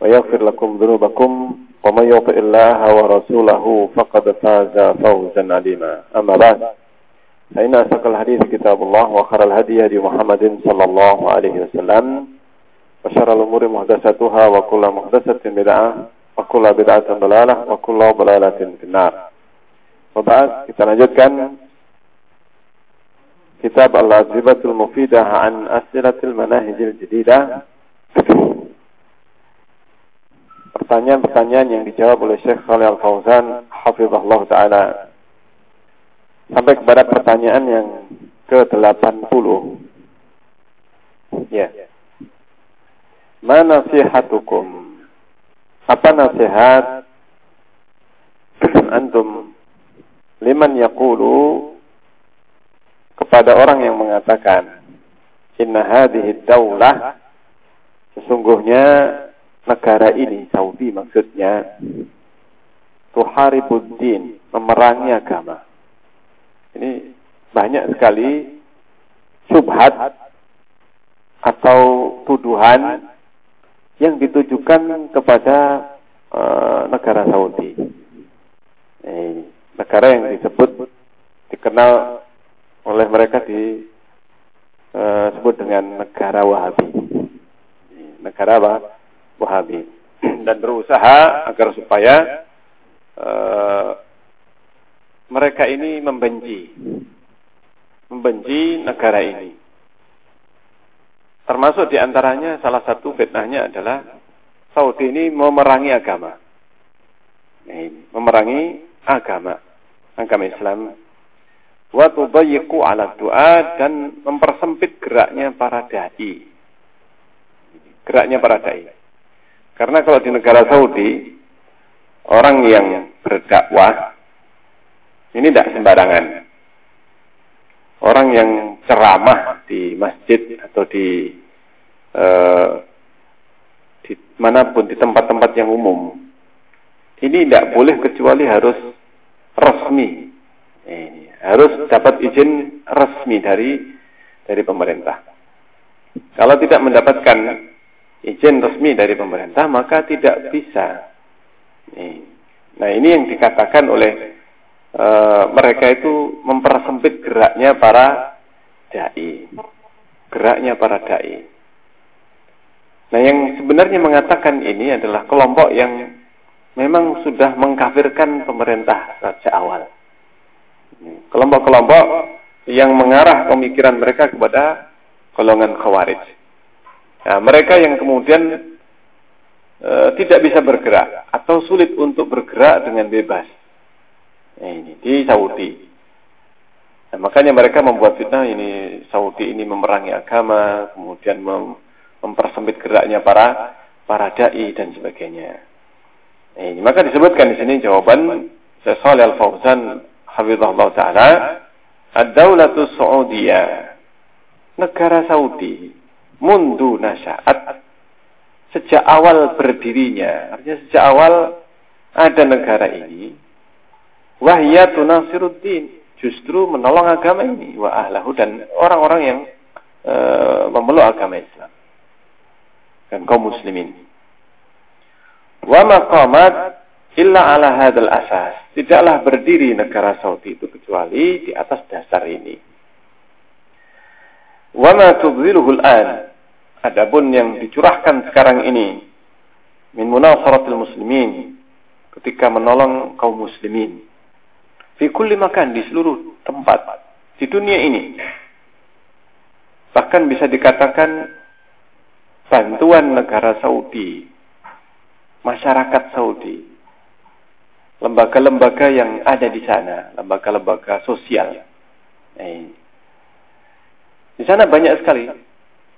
ويغفر لكم ذنوبكم ومن يطع الله ورسوله فقد فاز فوزا عليما أما بعد فإن أصدق الحديث كتاب الله وخير الهدي هدي محمد صلى الله عليه وسلم وشر الأمور محدثاتها وكل محدثة بدعة وكل بدعة ضلالة وكل ضلالة في النار وبعد kita lanjutkan kitab Al-Azibatul Mufidah an Asilatil Manahijil Jadidah pertanyaan-pertanyaan yang dijawab oleh Syekh Salih Al-Fauzan hafizahullah taala. Sampai kepada pertanyaan yang ke-80 ya. Mana nasihatukum? Apa nasihat? Antum. Liman yaqulu? Kepada orang yang mengatakan inna hadhihi daulah. Sesungguhnya negara ini Saudi maksudnya tuharibuddin memerangi agama. Ini banyak sekali subhat atau tuduhan yang ditujukan kepada uh, negara Saudi. Eh, negara yang disebut dikenal oleh mereka disebut dengan negara Wahabi. Negara apa? Wahabi dan berusaha agar supaya uh, mereka ini membenci membenci negara ini. Termasuk di antaranya salah satu fitnahnya adalah Saudi ini memerangi agama. Ini, memerangi agama, agama Islam. Wa ala du'a dan mempersempit geraknya para dai. Geraknya para dai. Karena kalau di negara Saudi, orang yang berdakwah ini tidak sembarangan. Orang yang ceramah di masjid atau di eh, di mana pun di tempat-tempat yang umum, ini tidak boleh kecuali harus resmi. Ini, harus dapat izin resmi dari dari pemerintah. Kalau tidak mendapatkan izin resmi dari pemerintah, maka tidak bisa. Nah, ini yang dikatakan oleh e, mereka itu mempersempit geraknya para dai. Geraknya para dai. Nah, yang sebenarnya mengatakan ini adalah kelompok yang memang sudah mengkafirkan pemerintah sejak awal. Kelompok-kelompok yang mengarah pemikiran mereka kepada golongan khawarij. Nah, mereka yang kemudian e, tidak bisa bergerak atau sulit untuk bergerak dengan bebas. Nah, ini di Saudi. Nah, makanya mereka membuat fitnah ini Saudi ini memerangi agama, kemudian mem mempersempit geraknya para para dai dan sebagainya. Nah, ini maka disebutkan di sini jawaban Shalih Al Fauzan hafizahullah taala ad-daulatu Saudiyah negara Saudi mundu nasya'at sejak awal berdirinya artinya sejak awal ada negara ini wahya tunasiruddin justru menolong agama ini wa ahlahu dan orang-orang yang e, memeluk agama Islam dan kaum muslimin. Wa maqamat illa ala hadzal asas. Tidaklah berdiri negara Saudi itu kecuali di atas dasar ini. Wa ma al-an adapun yang dicurahkan sekarang ini min munasaratil muslimin ketika menolong kaum muslimin. Fi kulli makan di seluruh tempat di dunia ini. Bahkan bisa dikatakan bantuan negara Saudi, masyarakat Saudi, lembaga-lembaga yang ada di sana, lembaga-lembaga sosial. Eh, di sana banyak sekali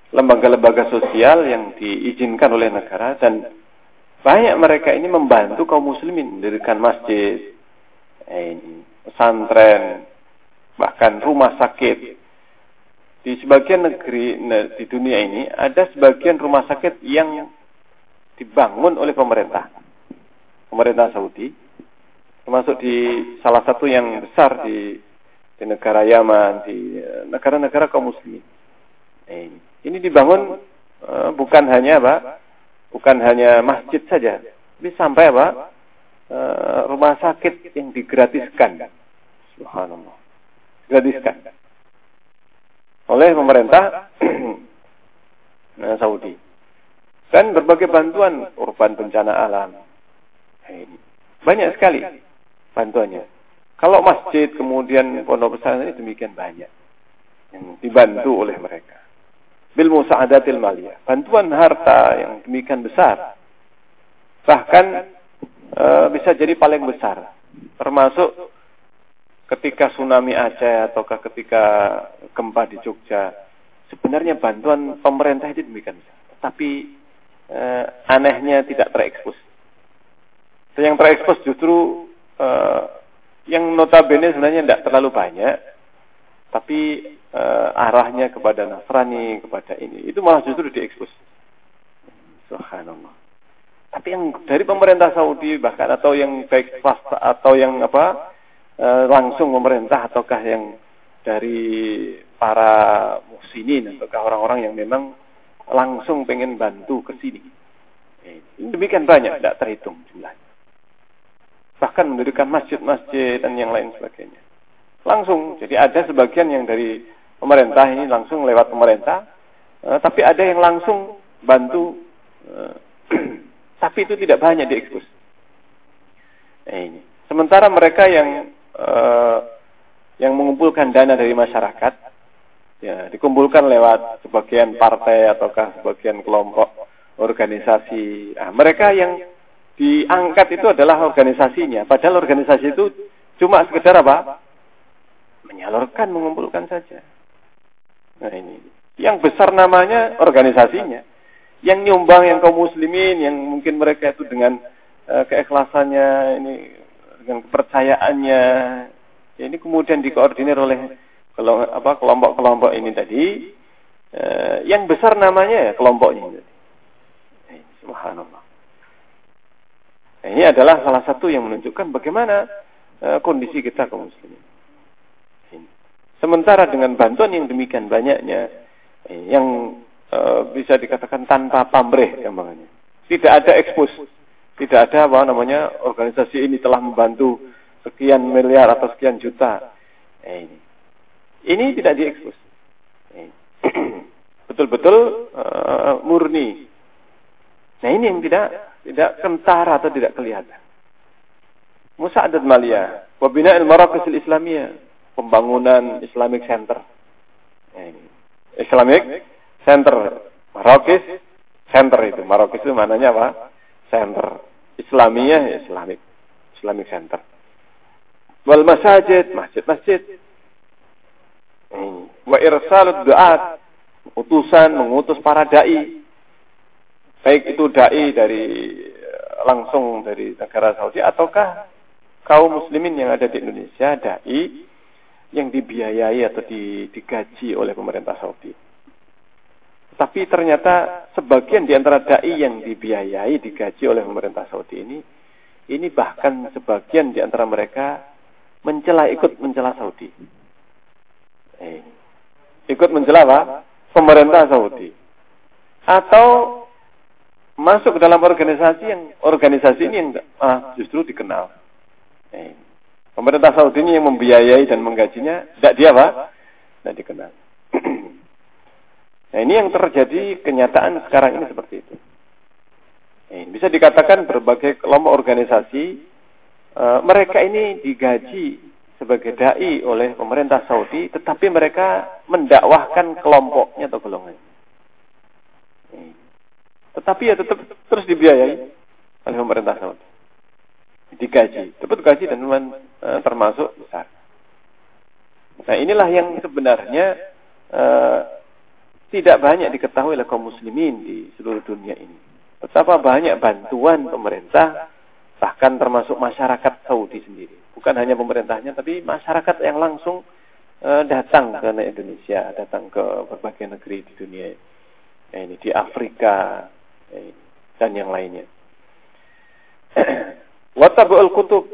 lembaga-lembaga sosial yang diizinkan oleh negara dan banyak mereka ini membantu kaum muslimin mendirikan masjid, eh, pesantren, bahkan rumah sakit. Di sebagian negeri di dunia ini ada sebagian rumah sakit yang dibangun oleh pemerintah. Pemerintah Saudi termasuk di salah satu yang besar di di negara Yaman, di eh, negara-negara kaum muslimin. Eh, ini dibangun uh, bukan hanya apa? Bukan hanya masjid saja, tapi sampai apa? Uh, rumah sakit yang digratiskan. Subhanallah. Gratiskan. Oleh pemerintah nah, Saudi. Dan berbagai bantuan urban bencana alam. Banyak sekali bantuannya. Kalau masjid kemudian pondok pesantren demikian banyak yang dibantu oleh mereka bil musa'adatil maliyah. Bantuan harta yang demikian besar. Bahkan e, bisa jadi paling besar. Termasuk ketika tsunami Aceh ataukah ketika gempa di Jogja. Sebenarnya bantuan pemerintah itu demikian besar. Tapi e, anehnya tidak terekspos. Yang terekspos justru e, yang notabene sebenarnya tidak terlalu banyak. Tapi uh, arahnya kepada Nasrani, kepada ini. Itu malah justru diekspos. Subhanallah. Tapi yang dari pemerintah Saudi bahkan atau yang baik swasta atau yang apa uh, langsung pemerintah ataukah yang dari para musinin ataukah orang-orang yang memang langsung pengen bantu ke sini. Ini demikian banyak, tidak terhitung jumlahnya. Bahkan mendirikan masjid-masjid dan yang lain sebagainya. Langsung, jadi ada sebagian yang dari pemerintah ini langsung lewat pemerintah, uh, tapi ada yang langsung bantu, uh, tapi itu tidak banyak diekspos. Nah, ini. Sementara mereka yang uh, yang mengumpulkan dana dari masyarakat, ya dikumpulkan lewat sebagian partai ataukah sebagian kelompok organisasi. Nah, mereka yang diangkat itu adalah organisasinya, padahal organisasi itu cuma sekedar apa? Menyalurkan, mengumpulkan saja. Nah ini. Yang besar namanya organisasinya. Yang nyumbang yang kaum muslimin, yang mungkin mereka itu dengan uh, keikhlasannya, ini dengan kepercayaannya, ini kemudian dikoordinir oleh kelompok-kelompok ini tadi. Uh, yang besar namanya ya kelompoknya. Subhanallah. Nah, ini adalah salah satu yang menunjukkan bagaimana uh, kondisi kita kaum muslimin. Sementara dengan bantuan yang demikian banyaknya, eh, yang e, bisa dikatakan tanpa pamrih gampangannya. Tidak ada ekspos, tidak ada apa namanya organisasi ini telah membantu sekian miliar atau sekian juta. Eh, ini. ini tidak diekspos. Betul-betul e, murni. Nah ini yang tidak tidak kentara atau tidak kelihatan. Musa'adat maliyah, wabina al-marakis islamiyah pembangunan Islamic Center. Islamic Center. Marokis Center itu. Marokis itu mananya apa? Center. Islamiyah Islamic. Islamic Center. Wal masajid, masjid-masjid. Wa irsalud du'at. Utusan mengutus para dai. Baik itu dai dari langsung dari negara Saudi ataukah kaum muslimin yang ada di Indonesia dai yang dibiayai atau digaji oleh pemerintah Saudi. Tapi ternyata sebagian di antara dai yang dibiayai, digaji oleh pemerintah Saudi ini, ini bahkan sebagian di antara mereka mencela ikut mencela Saudi. Eh, ikut mencela apa? Pemerintah Saudi. Atau masuk dalam organisasi yang organisasi ini yang ah, justru dikenal. Eh, Pemerintah Saudi ini yang membiayai dan menggajinya, tidak dia apa? Tidak dikenal. nah ini yang terjadi kenyataan sekarang ini seperti itu. Nah, bisa dikatakan berbagai kelompok organisasi uh, mereka ini digaji sebagai dai oleh pemerintah Saudi, tetapi mereka mendakwahkan kelompoknya atau golongannya. Tetapi ya tetap terus dibiayai oleh pemerintah Saudi. Digaji, tetap gaji dan uh, termasuk besar. Nah inilah yang sebenarnya uh, tidak banyak diketahui oleh kaum muslimin di seluruh dunia ini. Betapa banyak bantuan pemerintah, bahkan termasuk masyarakat Saudi sendiri. Bukan hanya pemerintahnya, tapi masyarakat yang langsung uh, datang ke Indonesia, datang ke berbagai negeri di dunia eh, ini, di Afrika eh, dan yang lainnya. Watabul kutub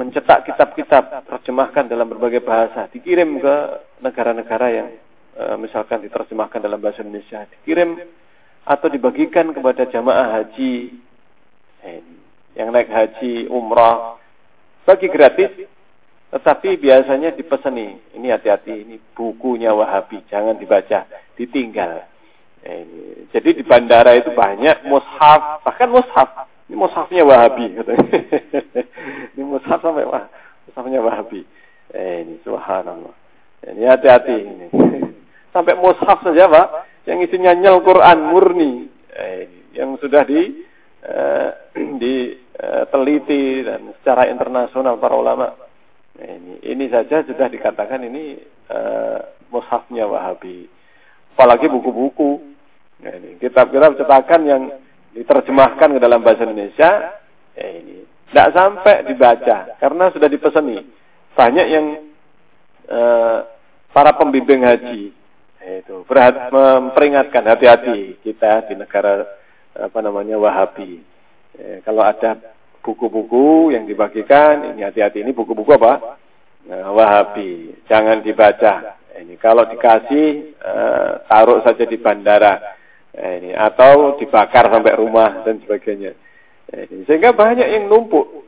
mencetak kitab-kitab terjemahkan dalam berbagai bahasa, dikirim ke negara-negara yang e, misalkan diterjemahkan dalam bahasa Indonesia, dikirim atau dibagikan kepada jamaah haji eh, yang naik haji, umrah, bagi gratis, tetapi biasanya dipeseni, ini hati-hati, ini bukunya Wahabi, jangan dibaca, ditinggal. Eh, jadi di bandara itu banyak mushaf, bahkan mushaf mushafnya Wahabi ini mushaf sampai wah, mushafnya Wahabi. Eh, ini subhanallah. Ini hati-hati ini. sampai mushaf saja Pak, yang isinya nyel Quran murni. Eh, yang sudah di eh, diteliti eh, dan secara internasional para ulama. Eh, ini ini saja sudah dikatakan ini eh, mushafnya Wahabi. Apalagi buku-buku. Nah, ini kitab-kitab cetakan yang diterjemahkan ke dalam bahasa Indonesia, ya ini tidak sampai dibaca karena sudah dipeseni. Banyak yang eh, para pembimbing haji itu berhat, memperingatkan hati-hati kita di negara apa namanya Wahabi. Eh, kalau ada buku-buku yang dibagikan, ini hati-hati ini buku-buku apa? Nah, Wahabi, jangan dibaca. Ini kalau dikasih eh, taruh saja di bandara Ini atau dibakar sampai rumah dan sebagainya. Ini, sehingga banyak yang numpuk,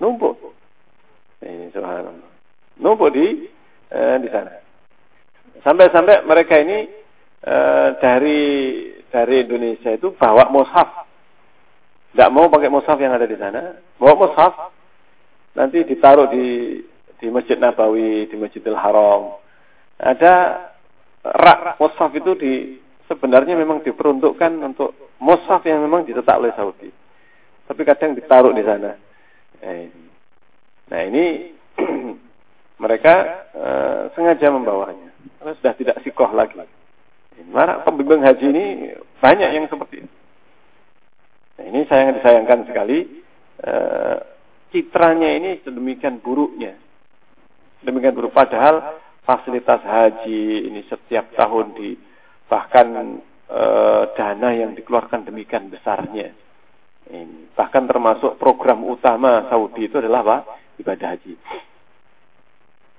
numpuk. Ini subhanallah. Numpuk di eh, di sana. Sampai-sampai mereka ini eh, dari dari Indonesia itu bawa mushaf. Tidak mau pakai mushaf yang ada di sana, bawa mushaf. Nanti ditaruh di di Masjid Nabawi, di Masjidil Haram. Ada rak mushaf itu di sebenarnya memang diperuntukkan untuk mushaf yang memang dicetak oleh Saudi. Tapi kadang ditaruh di sana. Eh, nah ini mereka uh, sengaja membawanya karena sudah tidak sikoh lagi. Mana pembimbing haji ini banyak yang seperti ini. Nah, ini sayang disayangkan sekali. Uh, citranya ini sedemikian buruknya. Demikian buruk padahal fasilitas haji ini setiap tahun di bahkan e, dana yang dikeluarkan demikian besarnya. Ini. Bahkan termasuk program utama Saudi itu adalah apa? Ibadah haji.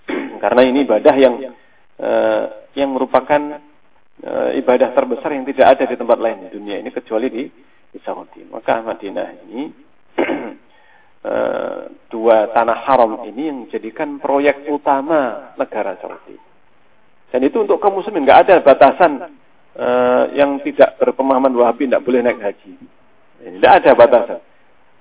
Karena ini ibadah yang e, yang merupakan e, ibadah terbesar yang tidak ada di tempat lain di dunia ini kecuali di, di Saudi. Maka Madinah ini e, dua tanah haram ini yang menjadikan proyek utama negara Saudi. Dan itu untuk kaum muslimin nggak ada batasan uh, yang tidak berpemahaman Wahabi tidak boleh naik haji. Ini tidak ada batasan.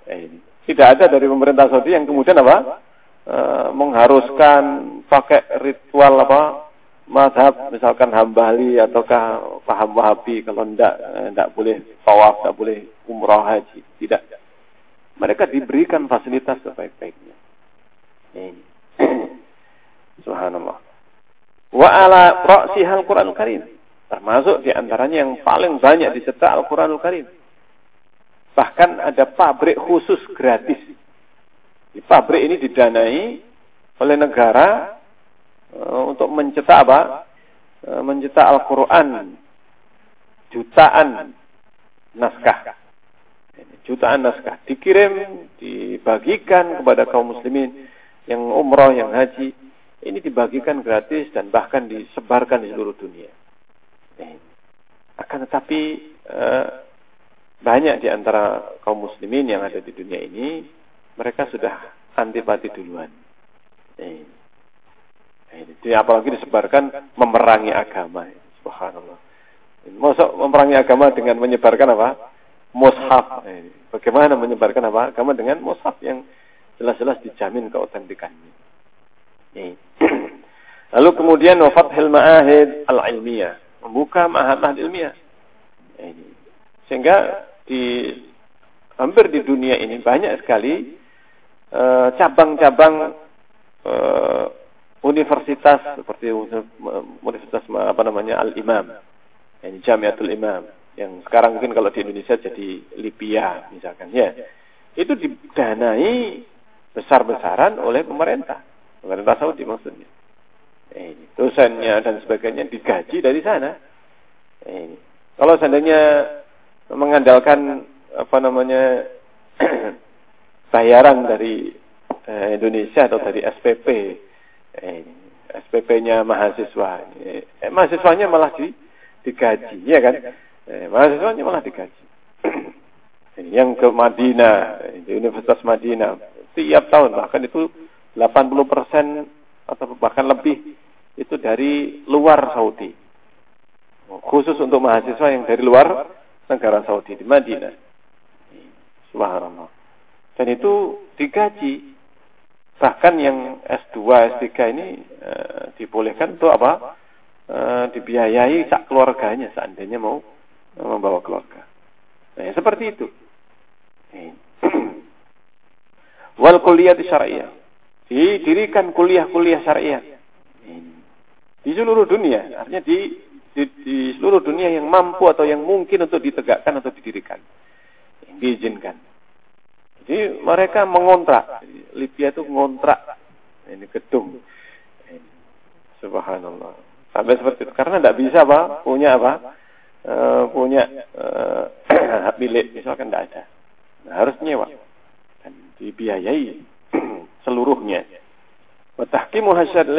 Ini. Tidak ada dari pemerintah Saudi yang kemudian apa? Uh, mengharuskan pakai ritual apa? Madhab misalkan hambali ataukah paham Wahabi kalau tidak tidak eh, boleh tawaf, tidak boleh umrah haji. Tidak. Mereka diberikan fasilitas sebaik-baiknya. Subhanallah. Wa ala Qur'an Karim Termasuk di antaranya yang paling banyak dicetak Al-Quranul Karim. Bahkan ada pabrik khusus gratis. Di pabrik ini didanai oleh negara uh, untuk mencetak apa? Uh, mencetak Al-Quran jutaan naskah. Jutaan naskah dikirim, dibagikan kepada kaum muslimin yang umroh, yang haji. Ini dibagikan gratis dan bahkan disebarkan di seluruh dunia. Akan tetapi eh, banyak di antara kaum muslimin yang ada di dunia ini mereka sudah antipati duluan. Jadi apalagi disebarkan memerangi agama. Subhanallah. Masuk memerangi agama dengan menyebarkan apa? Mushaf. Bagaimana menyebarkan apa? Agama dengan mushaf yang jelas-jelas dijamin keautentikannya. Lalu kemudian wafat ma'ahid al-ilmiyah, membuka ma'ahad ilmiah. Sehingga di hampir di dunia ini banyak sekali eh, cabang-cabang uh, universitas seperti universitas apa namanya Al-Imam, ini Jamiatul Imam yang sekarang mungkin kalau di Indonesia jadi Libya misalkan ya. Itu didanai besar-besaran oleh pemerintah. Pemerintah Saudi maksudnya. Eh, dosennya dan sebagainya digaji dari sana. Eh, kalau seandainya mengandalkan apa namanya bayaran dari eh, Indonesia atau dari SPP, eh, SPP-nya mahasiswa, eh, mahasiswanya malah di, digaji, ya kan? Eh, mahasiswanya malah digaji. yang ke Madinah, di Universitas Madinah, tiap tahun bahkan itu 80 persen atau bahkan lebih itu dari luar Saudi. Khusus untuk mahasiswa yang dari luar negara Saudi di Madinah. Subhanallah. Dan itu digaji. Bahkan yang S2, S3 ini e, dibolehkan untuk apa? E, dibiayai sak keluarganya seandainya mau membawa keluarga. Nah, ya, seperti itu. Wal kuliah di syariah. Didirikan kuliah-kuliah syariah. Di seluruh dunia. Artinya di, di, di seluruh dunia yang mampu atau yang mungkin untuk ditegakkan atau didirikan. Diizinkan. Jadi mereka mengontrak. Libya itu mengontrak ini gedung. Subhanallah. Sampai seperti itu. Karena tidak bisa apa punya apa e, punya e, hak milik misalkan tidak ada. Nah, harus nyewa dan dibiayai seluruhnya. Watahkimu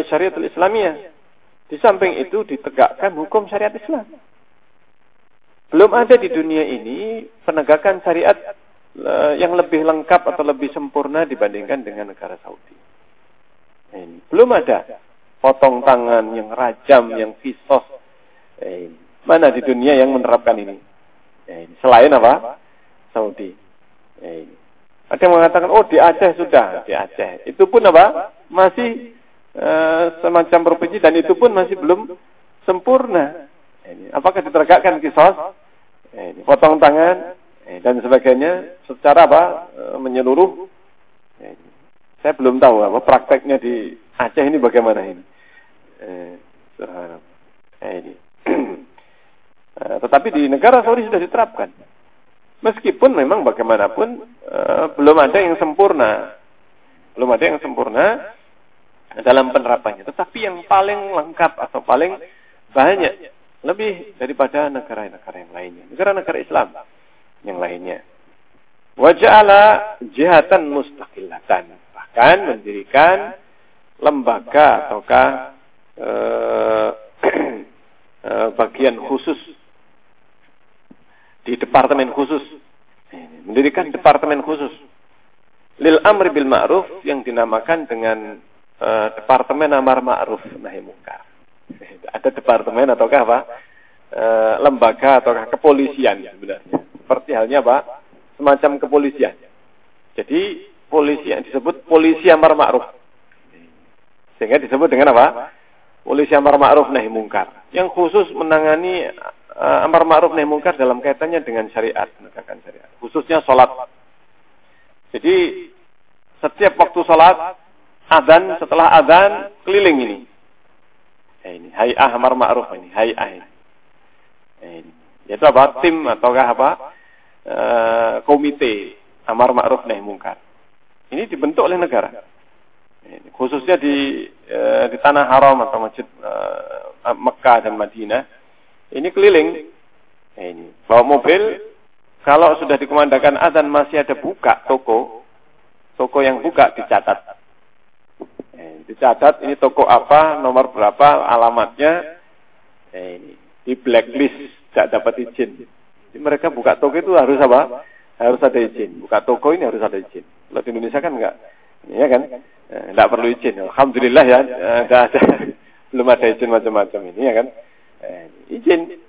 syariat Islamiyah. Di samping itu ditegakkan hukum syariat Islam. Belum ada di dunia ini penegakan syariat Eh, yang lebih lengkap atau lebih sempurna dibandingkan dengan negara Saudi. Belum ada potong tangan yang rajam, yang kisos. Ini. Mana di dunia yang menerapkan ini? Selain apa? Saudi. Ada yang mengatakan, oh di Aceh sudah, di Aceh. Itu pun apa? Masih uh, semacam provinsi dan itu pun masih belum sempurna. Apakah ditegakkan kisos? Potong tangan, dan sebagainya secara apa eh, menyeluruh saya belum tahu apa prakteknya di Aceh ini bagaimana ini eh, eh, ini tetapi di negara Saudi sudah diterapkan meskipun memang bagaimanapun eh, belum ada yang sempurna belum ada yang sempurna dalam penerapannya tetapi yang paling lengkap atau paling banyak lebih daripada negara-negara yang lainnya negara-negara Islam yang lainnya. Waja'ala jihatan mustaqillatan. Bahkan mendirikan lembaga ataukah eh, bagian khusus di departemen khusus. Mendirikan departemen khusus. Lil amri bil ma'ruf yang dinamakan dengan eh, departemen amar ma'ruf nahi mungkar. Ada departemen ataukah apa? Eh, lembaga ataukah kepolisian sebenarnya seperti halnya apa? Semacam kepolisian. Jadi polisi yang disebut polisi amar ma'ruf. Sehingga disebut dengan apa? Polisi amar ma'ruf nahi mungkar. Yang khusus menangani uh, amar ma'ruf nahi mungkar dalam kaitannya dengan syariat, menegakkan syariat. Khususnya sholat. Jadi setiap waktu sholat, adzan setelah adzan keliling ini. Ya ini, hay'ah amar ma'ruf ini, hay'ah ini. Ya ini. Yaitu apa? Tim ataukah apa? E, komite amar ma'ruf nahi mungkar. Ini dibentuk oleh negara. Khususnya di e, di tanah haram atau masjid e, Mekah dan Madinah. Ini keliling. Ini bawa mobil. Kalau sudah dikemandakan adzan masih ada buka toko, toko yang buka dicatat. Ini, dicatat ini toko apa, nomor berapa, alamatnya. Ini di blacklist tidak dapat izin. Jadi mereka buka toko itu harus apa? Harus ada izin. Buka toko ini harus ada izin. Kalau di Indonesia kan enggak. Ya kan? Eh, perlu izin. Alhamdulillah ya, eh, ada. Belum ada izin macam-macam ini ya kan? Eh, izin.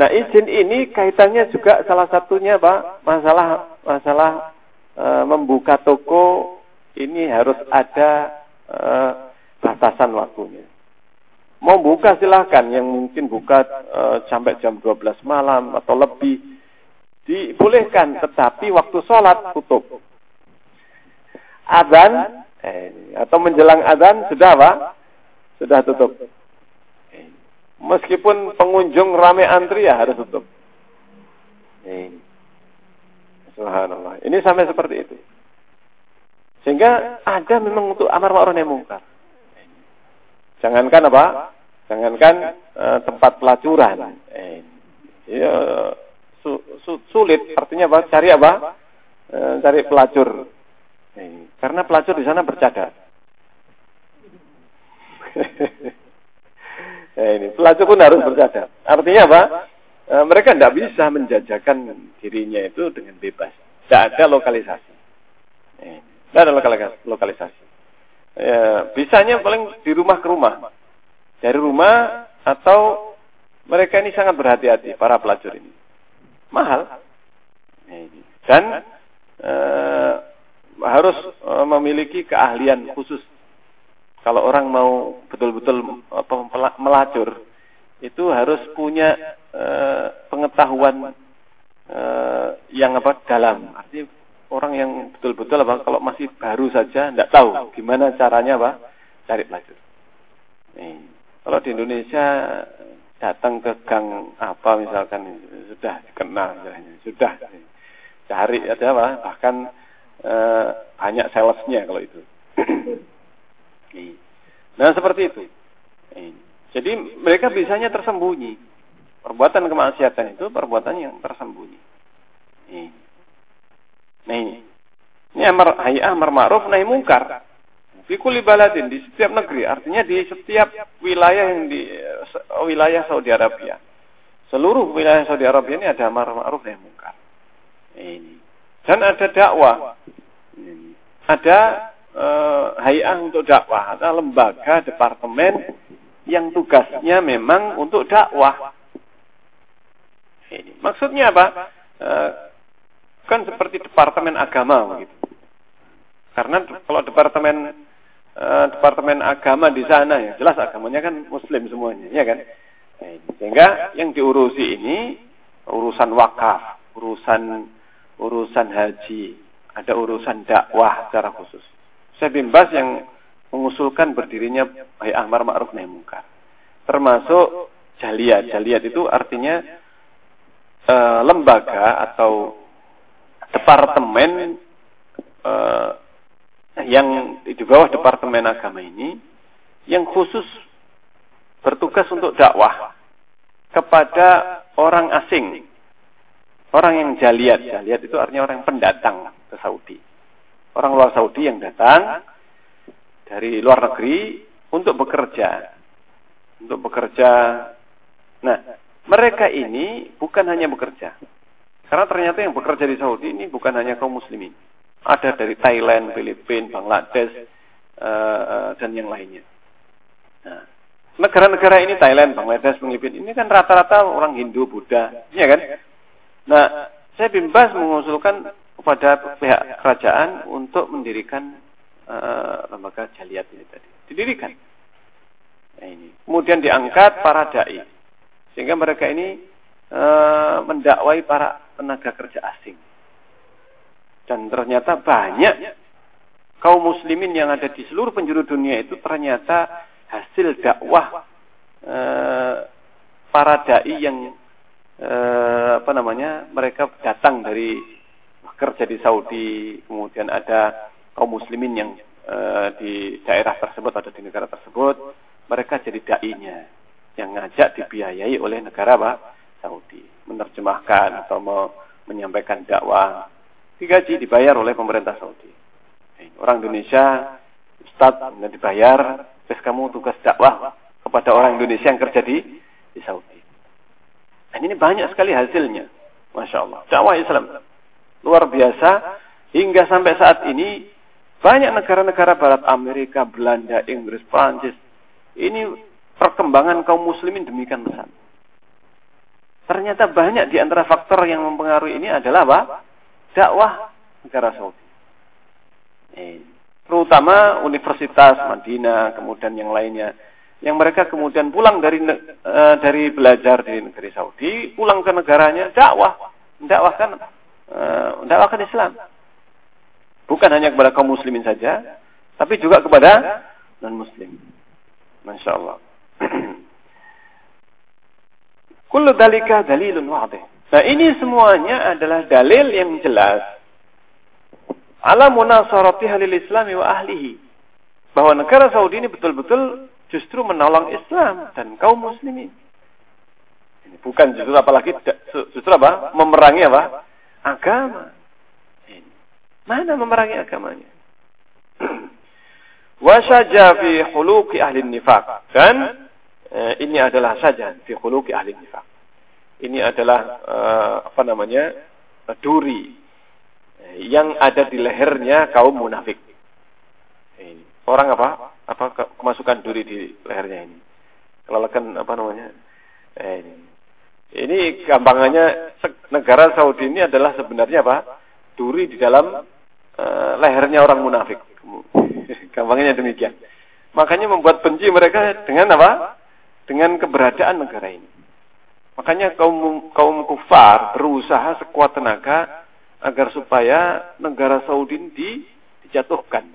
Nah izin ini kaitannya juga salah satunya apa? Masalah masalah e, membuka toko ini harus ada e, batasan waktunya. Mau buka silahkan, yang mungkin buka e, sampai jam 12 malam atau lebih dibolehkan, tetapi waktu sholat tutup. Adzan eh, atau menjelang adzan sudah apa? Sudah tutup. Meskipun pengunjung ramai antri ya harus tutup. Ini. Subhanallah. Ini sampai seperti itu. Sehingga ada memang untuk amar ma'ruf nahi mungkar. Jangankan apa? Jangankan uh, tempat pelacuran. Eh, ya, su, su, sulit. Artinya apa? Cari apa? Uh, cari pelacur. Eh, karena pelacur di sana bercadar. eh, ini pelacur pun harus bercadar. Artinya apa? E, mereka tidak bisa menjajakan dirinya itu dengan bebas. Tidak ada lokalisasi. Tidak ada lokalisasi. Ya, bisanya paling di rumah ke rumah. Dari rumah atau mereka ini sangat berhati-hati para pelacur ini. Mahal. Dan e, harus e, memiliki keahlian khusus. Kalau orang mau betul-betul melacur, itu harus punya uh, pengetahuan uh, yang apa dalam. Artinya orang yang betul-betul apa kalau masih baru saja tidak tahu gimana caranya apa cari pelacur. Nih, kalau di Indonesia datang ke gang apa misalkan sudah dikenal sudah cari ada apa bahkan uh, banyak salesnya kalau itu. Nah seperti itu. Jadi mereka bisanya tersembunyi. Perbuatan kemaksiatan itu perbuatan yang tersembunyi. Nah ini. Ini amar hayah amar ma'ruf nahi mungkar. Di kulli baladin di setiap negeri, artinya di setiap wilayah yang di wilayah Saudi Arabia. Seluruh wilayah Saudi Arabia ini ada amar ma'ruf nahi mungkar. Ini. Dan ada dakwah. Ada hayah untuk dakwah, ada lembaga, departemen yang tugasnya memang untuk dakwah. Ini. Maksudnya apa? E, kan seperti departemen agama begitu. Karena kalau departemen e, departemen agama di sana ya jelas agamanya kan muslim semuanya, ya kan? Sehingga yang diurusi ini urusan wakaf, urusan urusan haji, ada urusan dakwah secara khusus. Saya bimbas yang mengusulkan berdirinya baik amar ma'ruf nahi munkar. Termasuk jaliat. Jaliat itu artinya e, lembaga atau departemen e, yang di bawah departemen agama ini yang khusus bertugas untuk dakwah kepada orang asing. Orang yang jaliat. Jaliat itu artinya orang pendatang ke Saudi. Orang luar Saudi yang datang dari luar negeri untuk bekerja. Untuk bekerja. Nah, mereka ini bukan hanya bekerja. Karena ternyata yang bekerja di Saudi ini bukan hanya kaum muslimin. Ada dari Thailand, Filipina, Bangladesh, uh, dan yang lainnya. Nah, negara-negara ini Thailand, Bangladesh, Filipina ini kan rata-rata orang Hindu, Buddha, ya kan? Nah, saya bimbas mengusulkan kepada pihak kerajaan untuk mendirikan uh, lembaga jaliat ini tadi. Didirikan. Nah, ini. Kemudian diangkat para dai. Sehingga mereka ini uh, mendakwai para tenaga kerja asing. Dan ternyata banyak kaum muslimin yang ada di seluruh penjuru dunia itu ternyata hasil dakwah uh, para dai yang apa namanya mereka datang dari kerja di Saudi kemudian ada kaum muslimin yang e, di daerah tersebut atau di negara tersebut mereka jadi dai-nya yang ngajak dibiayai oleh negara apa? Saudi. Menerjemahkan atau mau menyampaikan dakwah. Digaji dibayar oleh pemerintah Saudi. Orang Indonesia Ustadz dibayar terus kamu tugas dakwah kepada orang Indonesia yang kerja di di Saudi. Dan ini banyak sekali hasilnya. Masya Allah. Dakwah Islam luar biasa hingga sampai saat ini banyak negara-negara barat Amerika, Belanda, Inggris, Prancis. Ini perkembangan kaum muslimin demikian besar. Ternyata banyak di antara faktor yang mempengaruhi ini adalah apa? Dakwah negara Saudi. Eh, terutama Universitas Madinah, kemudian yang lainnya, yang mereka kemudian pulang dari uh, dari belajar di negeri Saudi, pulang ke negaranya dakwah, dakwahkan uh, dakwahkan Islam. Bukan hanya kepada kaum muslimin saja, tapi juga kepada non muslim. Masya Allah. Kullu dalika dalilun wadih. Nah ini semuanya adalah dalil yang jelas. Ala munasarati halil islami wa ahlihi. Bahwa negara Saudi ini betul-betul justru menolong Islam dan kaum muslimin. Bukan justru apalagi justru apa? Memerangi apa? Agama. Ini. Mana memerangi agamanya? Wasaja fi huluki ahli nifak. Dan eh, ini adalah saja fi khuluqi ahli nifaq. Ini adalah eh, apa namanya? duri eh, yang ada di lehernya kaum munafik. Ini. Orang apa? Apa kemasukan duri di lehernya ini? Kelelakan apa namanya? Eh, ini. Ini gampangannya negara Saudi ini adalah sebenarnya apa? Duri di dalam uh, lehernya orang munafik. Gampangnya demikian. Makanya membuat benci mereka dengan apa? dengan keberadaan negara ini. Makanya kaum kaum kufar berusaha sekuat tenaga agar supaya negara Saudi di, dijatuhkan.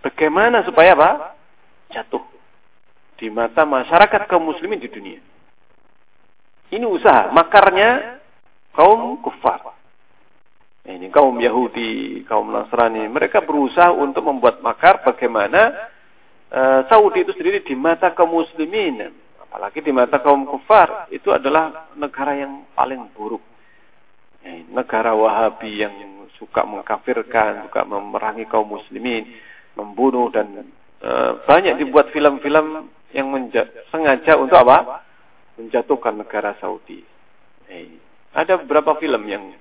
Bagaimana supaya apa? Jatuh di mata masyarakat kaum muslimin di dunia. Ini usaha makarnya kaum kufar. Ini kaum Yahudi, kaum Nasrani, mereka berusaha untuk membuat makar bagaimana Eh, Saudi itu sendiri di mata kaum muslimin, apalagi di mata kaum kufar, itu adalah negara yang paling buruk. Eh, negara Wahabi yang suka mengkafirkan, suka memerangi kaum muslimin, membunuh dan e, banyak dibuat film-film yang sengaja untuk apa? Menjatuhkan negara Saudi. E, ada beberapa film yang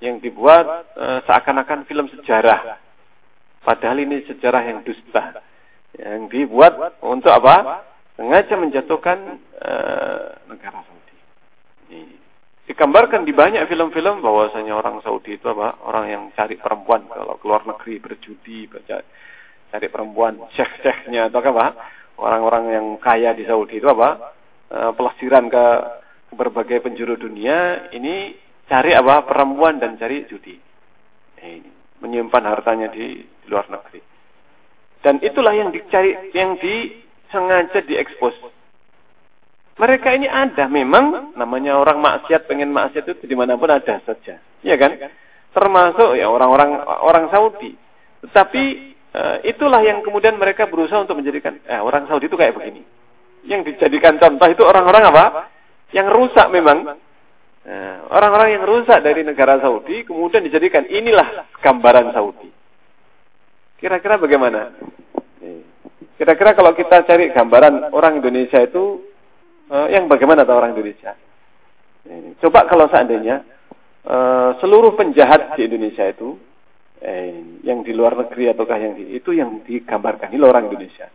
yang dibuat e, seakan-akan film sejarah. Padahal ini sejarah yang dusta yang dibuat untuk apa? Sengaja menjatuhkan uh, negara Saudi. Ini. Digambarkan di banyak film-film bahwasanya orang Saudi itu apa? Orang yang cari perempuan kalau keluar negeri berjudi, baca, cari perempuan, syekh-syekhnya atau apa? Orang-orang yang kaya di Saudi itu apa? Uh, pelesiran ke berbagai penjuru dunia ini cari apa? Perempuan dan cari judi. Ini menyimpan hartanya di, luar negeri. Dan itulah yang dicari, yang disengaja diekspos. Mereka ini ada memang namanya orang maksiat pengen maksiat itu di mana pun ada saja, ya kan? Termasuk ya orang-orang orang Saudi. Tetapi uh, itulah yang kemudian mereka berusaha untuk menjadikan eh, orang Saudi itu kayak begini. Yang dijadikan contoh itu orang-orang apa? Yang rusak memang. Eh, orang-orang yang rusak dari negara Saudi kemudian dijadikan inilah gambaran Saudi. Kira-kira bagaimana? Kira-kira kalau kita cari gambaran orang Indonesia itu uh, yang bagaimana tahu orang Indonesia? Coba kalau seandainya uh, seluruh penjahat di Indonesia itu eh, yang di luar negeri ataukah yang di, itu yang digambarkan ini orang Indonesia.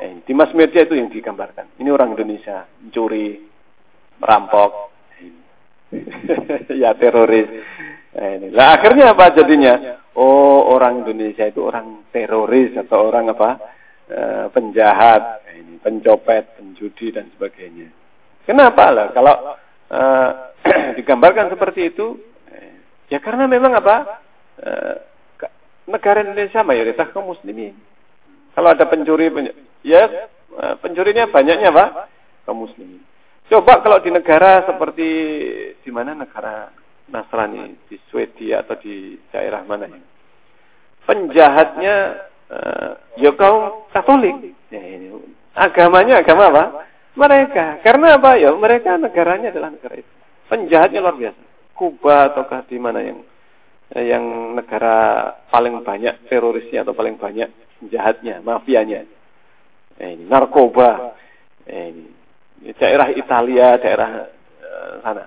Eh, di mass media itu yang digambarkan. Ini orang Indonesia mencuri, merampok, ya teroris. Eh, Nah, akhirnya apa jadinya? Oh, orang Indonesia itu orang teroris atau orang apa? E, penjahat, ini pencopet, penjudi dan sebagainya. Kenapa lah kalau e, digambarkan seperti itu? Eh, ya karena memang apa? E, negara Indonesia mayoritas kaum muslimin. Kalau ada pencuri, ya pencurinya banyaknya apa? Kaum muslimin. Coba kalau di negara seperti di mana negara Nasrani di Swedia atau di daerah mana ya? Penjahatnya uh, ya kaum Katolik. Ya, ini. Agamanya agama apa? Mereka. Karena apa ya? Mereka negaranya adalah negara itu. Penjahatnya luar biasa. Kuba ataukah di mana yang yang negara paling banyak terorisnya atau paling banyak penjahatnya, mafianya. Ya, ini narkoba. Ya, ini daerah Italia, daerah uh, sana.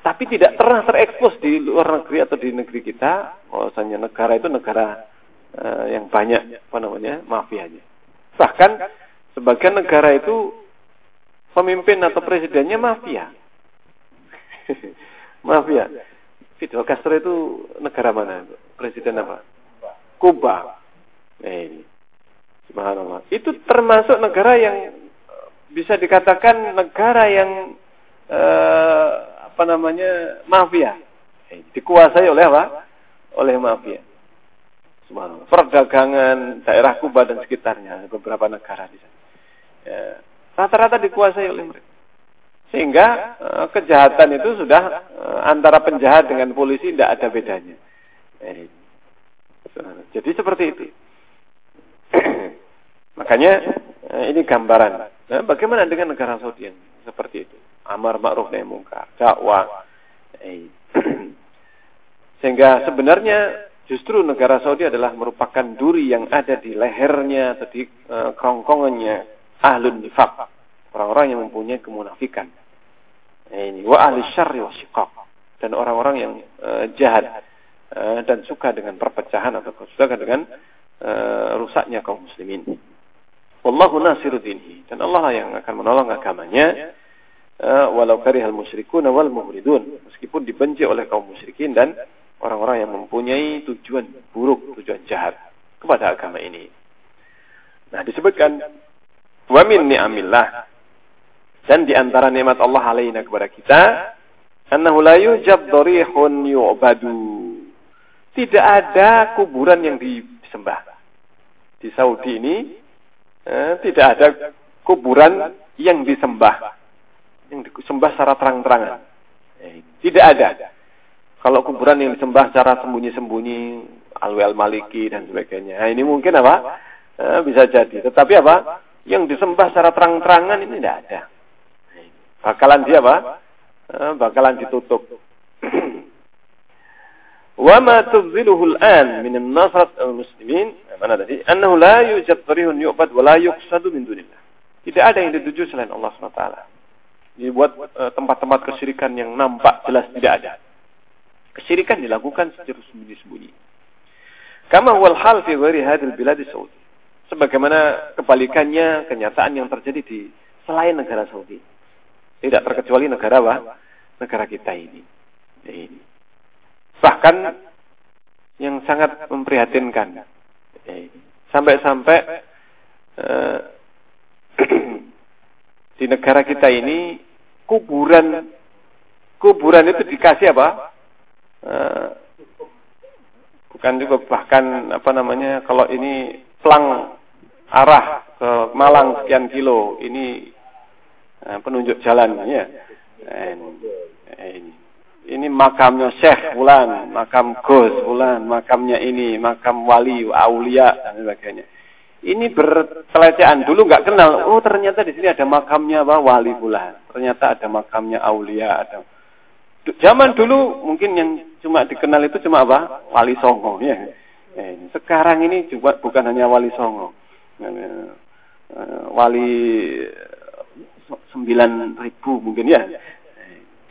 Tapi tidak pernah terekspos di luar negeri atau di negeri kita. Bahwasanya negara itu negara uh, yang banyak apa namanya mafianya. Bahkan sebagian negara itu pemimpin atau presidennya mafia. Mafia. Fidel Castro itu negara mana? Presiden apa? Kuba. Eh, subhanallah. Itu termasuk negara yang eh, bisa dikatakan negara yang eh, apa namanya mafia. Eh, dikuasai oleh apa? Oleh mafia. Subhanallah. Perdagangan daerah Kuba dan sekitarnya beberapa negara di sana. Ya, rata-rata dikuasai oleh mereka. Sehingga uh, kejahatan itu sudah uh, antara penjahat dengan polisi tidak ada bedanya. Eh, jadi seperti itu. Makanya uh, ini gambaran. Nah, bagaimana dengan negara Saudi yang seperti itu? Amar ma'ruf nahi munkar, dakwah. Eh. Sehingga sebenarnya justru negara Saudi adalah merupakan duri yang ada di lehernya atau di uh, kerongkongannya ahlun nifak. Orang-orang yang mempunyai kemunafikan ini wa ahli syarri dan orang-orang yang uh, jahat uh, dan suka dengan perpecahan atau suka dengan uh, rusaknya kaum muslimin. Wallahu nasiruddinhi dan Allah yang akan menolong agamanya uh, walau karihal musyrikun wal muhridun meskipun dibenci oleh kaum musyrikin dan orang-orang yang mempunyai tujuan buruk, tujuan jahat kepada agama ini. Nah, disebutkan wa min ni'amillah dan di antara nikmat Allah alaina kepada kita, annahu la yujab dharihun yu'badu. Tidak ada kuburan yang disembah. Di Saudi ini eh, tidak ada kuburan yang disembah. Yang disembah secara terang-terangan. Eh, tidak ada. Kalau kuburan yang disembah secara sembunyi-sembunyi, al maliki dan sebagainya. Nah, ini mungkin apa? Eh, bisa jadi. Tetapi apa? Yang disembah secara terang-terangan ini tidak ada bakalan dia apa? Bakalan ditutup. Wa ma tubziluhu al-an min an-nasrat al-muslimin, eh, mana tadi? Annahu la yujad tarihun yu'bad wa la yuqsadu min dunillah. Tidak ada yang dituju selain Allah SWT. Dibuat eh, tempat-tempat kesyirikan yang nampak jelas tidak ada. Kesyirikan dilakukan secara sembunyi-sembunyi. Kama wal hal fi ghairi hadil bilad Saudi. Sebagaimana kebalikannya kenyataan yang terjadi di selain negara Saudi. Tidak terkecuali negara apa? Negara kita ini. ini. Bahkan yang sangat memprihatinkan. Sampai-sampai eh, di negara kita ini kuburan kuburan itu dikasih apa? Eh, bukan juga bahkan apa namanya kalau ini pelang arah ke Malang sekian kilo ini Eh, penunjuk jalan ya. Eh, ini, ini makamnya Syekh Fulan, makam Gus Fulan, makamnya ini, makam wali, aulia dan sebagainya. Ini bertelecehan dulu nggak kenal. Oh ternyata di sini ada makamnya apa wali Fulan. Ternyata ada makamnya aulia. Ada. Zaman dulu mungkin yang cuma dikenal itu cuma apa wali Songo ya. Eh, sekarang ini juga bukan hanya wali Songo. Wali sembilan ribu mungkin ya.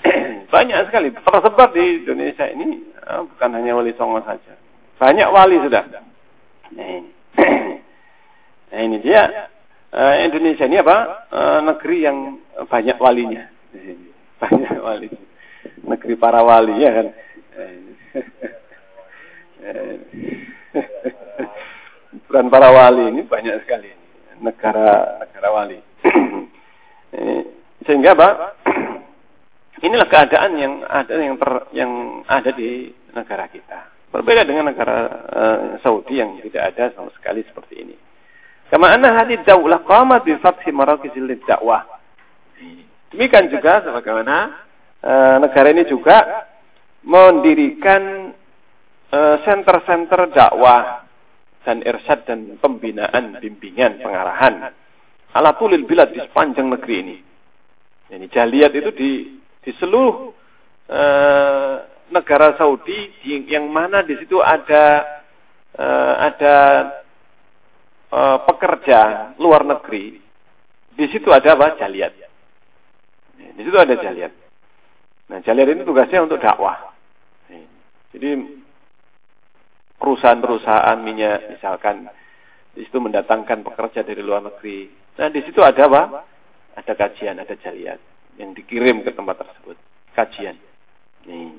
Banyak sekali tersebar di Indonesia ini eh, bukan hanya wali songo saja. Banyak wali sudah. Nah ini, nah, dia eh, Indonesia ini apa? Eh, negeri yang banyak walinya. Banyak wali. Negeri para wali ya kan. Bukan para wali ini banyak sekali. Negara negara wali. Eh, sehingga apa? Inilah keadaan yang ada yang ter, yang ada di negara kita. Berbeda dengan negara uh, Saudi yang tidak ada sama sekali seperti ini. Kama anna hadhihi daulah qamat bi fathi marakizil dakwah. Demikian juga sebagaimana uh, negara ini juga mendirikan center-center uh, dakwah dan irsyad dan pembinaan bimbingan pengarahan ala tulil bilad di sepanjang negeri ini. Ini jaliat itu di di seluruh e, negara Saudi di, yang mana di situ ada e, ada e, pekerja luar negeri. Di situ ada apa? Jaliat. Di situ ada jaliat. Nah, jaliat ini tugasnya untuk dakwah. Jadi perusahaan-perusahaan minyak misalkan di situ mendatangkan pekerja dari luar negeri Nah di situ ada apa? Ada kajian, ada jalian yang dikirim ke tempat tersebut. Kajian. Nah,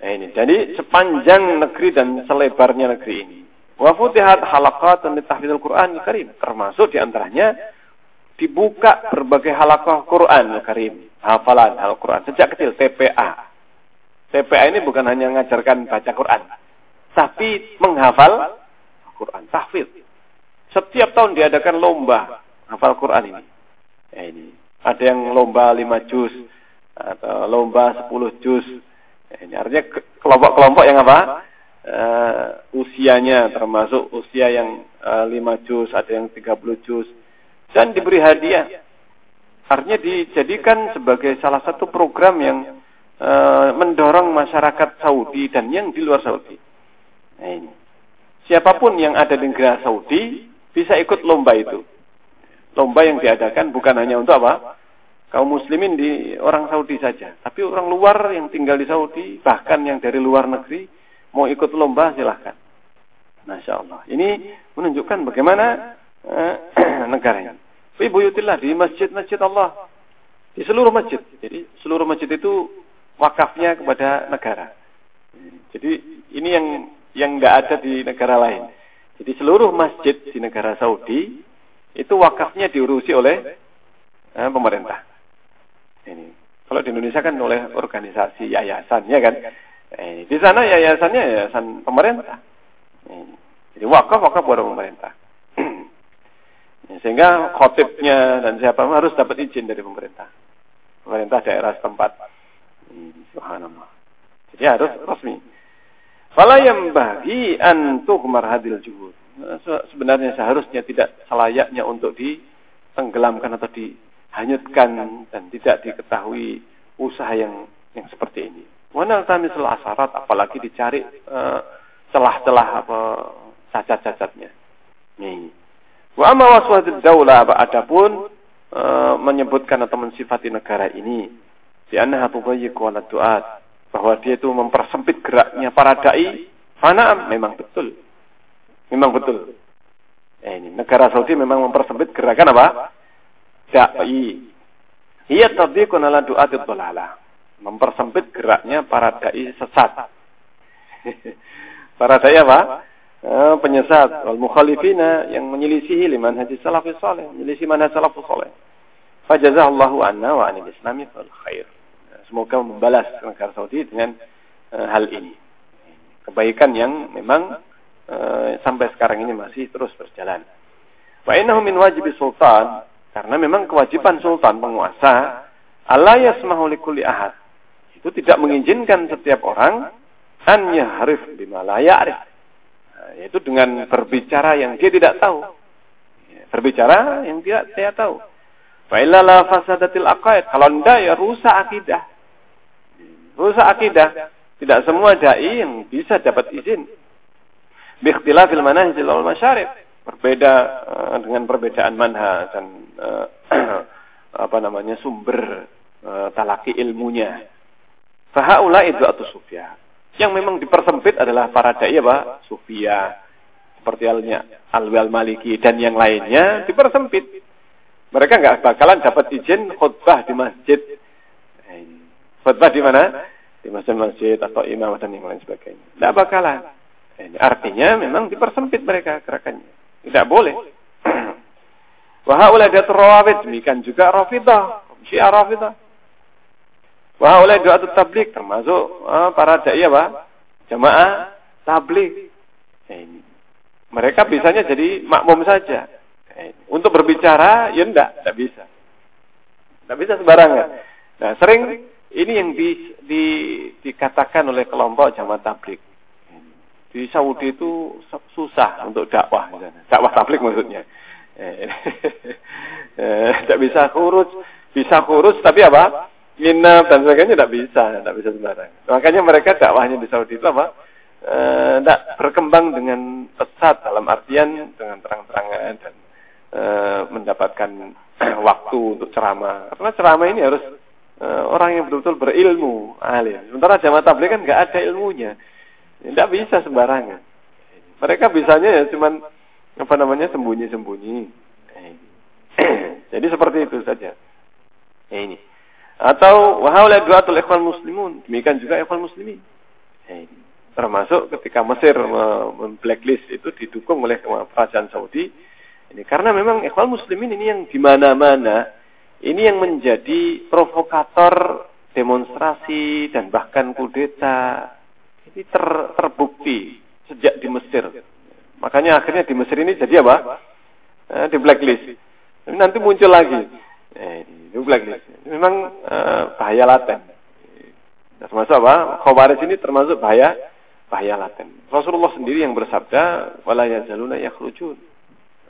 ini. Jadi sepanjang negeri dan selebarnya negeri ini. Wa futihat halaqatun litahfidzul Qur'an Karim. Termasuk di antaranya dibuka berbagai halaqah Quran Karim. Hafalan Al-Quran. Sejak kecil TPA. TPA ini bukan hanya mengajarkan baca Quran. Tapi menghafal Quran. Tahfidz. Setiap tahun diadakan lomba hafal Quran ini. Ya ini. Ada yang lomba 5 juz atau lomba 10 juz ini artinya kelompok-kelompok yang apa? Uh, usianya termasuk usia yang uh, eh, 5 juz, ada yang 30 juz dan diberi hadiah. Artinya dijadikan sebagai salah satu program yang uh, mendorong masyarakat Saudi dan yang di luar Saudi. Nah ini. Siapa pun yang ada di negara Saudi bisa ikut lomba itu. Lomba yang diadakan bukan hanya untuk apa? kaum muslimin di orang Saudi saja. Tapi orang luar yang tinggal di Saudi, bahkan yang dari luar negeri, mau ikut lomba silahkan. Masya Allah. Ini menunjukkan bagaimana eh, negaranya. Fi buyutillah di masjid-masjid Allah. Di seluruh masjid. Jadi seluruh masjid itu wakafnya kepada negara. Jadi ini yang yang nggak ada di negara lain. Jadi seluruh masjid di negara Saudi itu wakafnya diurusi oleh eh, pemerintah. Ini. Kalau di Indonesia kan oleh organisasi yayasan, ya kan? Eh, di sana yayasannya yayasan pemerintah. Eh, jadi wakaf wakaf buat pemerintah. Sehingga khotibnya dan siapa harus dapat izin dari pemerintah. Pemerintah daerah setempat. Subhanallah. Jadi harus resmi. Fala yang bagi antuk marhadil juhud. Sebenarnya seharusnya tidak selayaknya untuk ditenggelamkan atau di hanyutkan dan tidak diketahui usaha yang yang seperti ini. Wanal tamisul asarat apalagi dicari uh, celah-celah apa cacat-cacatnya. Nih. Wa amma waswadid daulah adapun uh, menyebutkan atau mensifati negara ini di annaha tudayyiqu ala bahwa dia itu mempersempit geraknya para dai, mana memang betul. Memang betul. Eh, ini negara Saudi memang mempersempit gerakan apa? dai. Ia tadhiqun ala du'ati dhalalah. Mempersempit geraknya para dai sesat. para dai apa? Eh, penyesat wal mukhalifina yang menyelisihi liman haji salafus saleh, menyelisih manhaj salafus saleh. Fajazallahu anna wa anil islami fal khair. Semoga membalas negara Saudi dengan uh, hal ini. Kebaikan yang memang sampai sekarang ini masih terus berjalan. Wa innahu min wajibi sultan karena memang kewajiban sultan penguasa Allah yasmahu likulli ahad. Itu tidak mengizinkan setiap orang an yahrif bima la ya'rif. Nah, yaitu dengan berbicara yang dia tidak tahu. Ya, berbicara yang dia tidak tahu. Fa la fasadatil aqaid. Kalau tidak ya rusak akidah. Rusak akidah. Tidak semua dai yang bisa dapat izin. Bikhtilafil manahijil wal masyarif berbeda uh, dengan perbedaan manha dan uh, apa namanya sumber uh, talaki ilmunya. Fahaula itu atau sufia. Yang memang dipersempit adalah para dai apa? Sufia. Seperti halnya Alwal Maliki dan yang lainnya dipersempit. Mereka nggak bakalan dapat izin khutbah di masjid. Khutbah di mana? Di masjid-masjid atau imam dan yang lain sebagainya. Tidak bakalan. Artinya memang dipersempit mereka gerakannya. Tidak boleh. Wahaulai dia rawafid. Demikian juga rafidah. Syiah rafidah. Wahaulai doa tablik. Termasuk uh, para dai apa? Jamaah tablik. Ya, ini. Mereka bisanya jadi makmum saja. Ya, Untuk berbicara, ya enggak. Tidak bisa. Tidak bisa sembarangan. Nah, sering ini yang di, di, dikatakan oleh kelompok jamaah tablik di Saudi itu susah untuk dakwah dakwah tablik maksudnya. Eh, eh, tidak bisa kurus. Bisa kurus tapi apa? Nginep dan sebagainya tidak bisa tidak bisa sembarang makanya mereka dakwahnya di Saudi itu apa? Tidak eh, berkembang dengan pesat dalam artian dengan terang-terangan dan mendapatkan waktu untuk ceramah. Karena ceramah ini harus orang yang betul-betul berilmu ahli. Sementara jamaah tablik kan nggak ada ilmunya tidak bisa sembarangan. Mereka bisanya ya cuman apa namanya sembunyi-sembunyi. Jadi seperti itu saja. ini. Atau wahaula duatul ikhwan muslimun. Demikian juga ikhwan muslimin. termasuk ketika Mesir memblacklist itu didukung oleh kerajaan Saudi ini karena memang ikhwan muslimin ini yang di mana-mana ini yang menjadi provokator demonstrasi dan bahkan kudeta ini ter, terbukti sejak di Mesir. Makanya akhirnya di Mesir ini jadi apa? Eh, di blacklist. Nanti muncul lagi. Eh, di blacklist. Memang eh, bahaya laten. Termasuk apa? Khawarij ini termasuk bahaya bahaya laten. Rasulullah sendiri yang bersabda, "Wala yazaluna yakhrujun."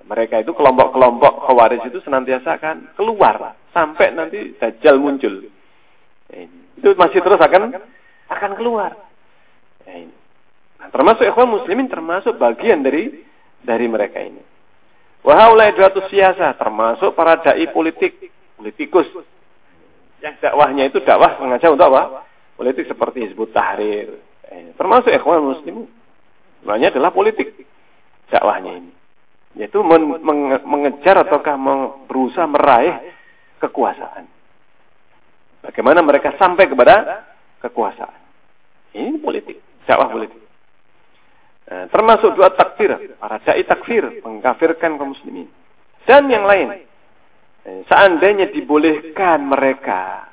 Mereka itu kelompok-kelompok khawarij itu senantiasa akan keluar sampai nanti dajjal muncul. Itu masih terus akan akan keluar. Nah, termasuk ikhwan muslimin termasuk bagian dari dari mereka ini. Wahaulai dua siasa termasuk para dai politik, politikus. Yang dakwahnya itu dakwah sengaja untuk apa? Politik seperti Hizbut Tahrir. Eh, termasuk ikhwan muslimin. Sebenarnya adalah politik dakwahnya ini. Yaitu men mengejar ataukah berusaha meraih kekuasaan. Bagaimana mereka sampai kepada kekuasaan. Ini politik, dakwah politik. Nah, termasuk dua takfir, para dai takfir, mengkafirkan kaum muslimin. Dan yang lain. Eh, seandainya dibolehkan mereka,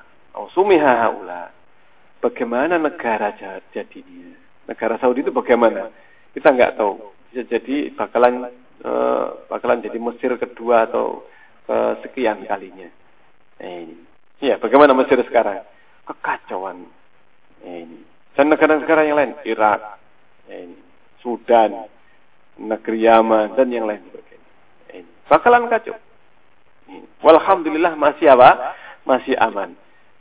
sumiha haula, bagaimana negara jadinya? Negara Saudi itu bagaimana? Kita nggak tahu. Bisa jadi bakalan uh, bakalan jadi Mesir kedua atau kesekian kalinya. Eh, ini. Ya, bagaimana Mesir sekarang? Kekacauan. Eh, ini. Dan negara-negara yang lain, Irak, eh. Sudan, negeri Yaman, dan yang lain sebagainya. Eh, ini. Bakalan kacau. Walhamdulillah masih apa? Masih aman.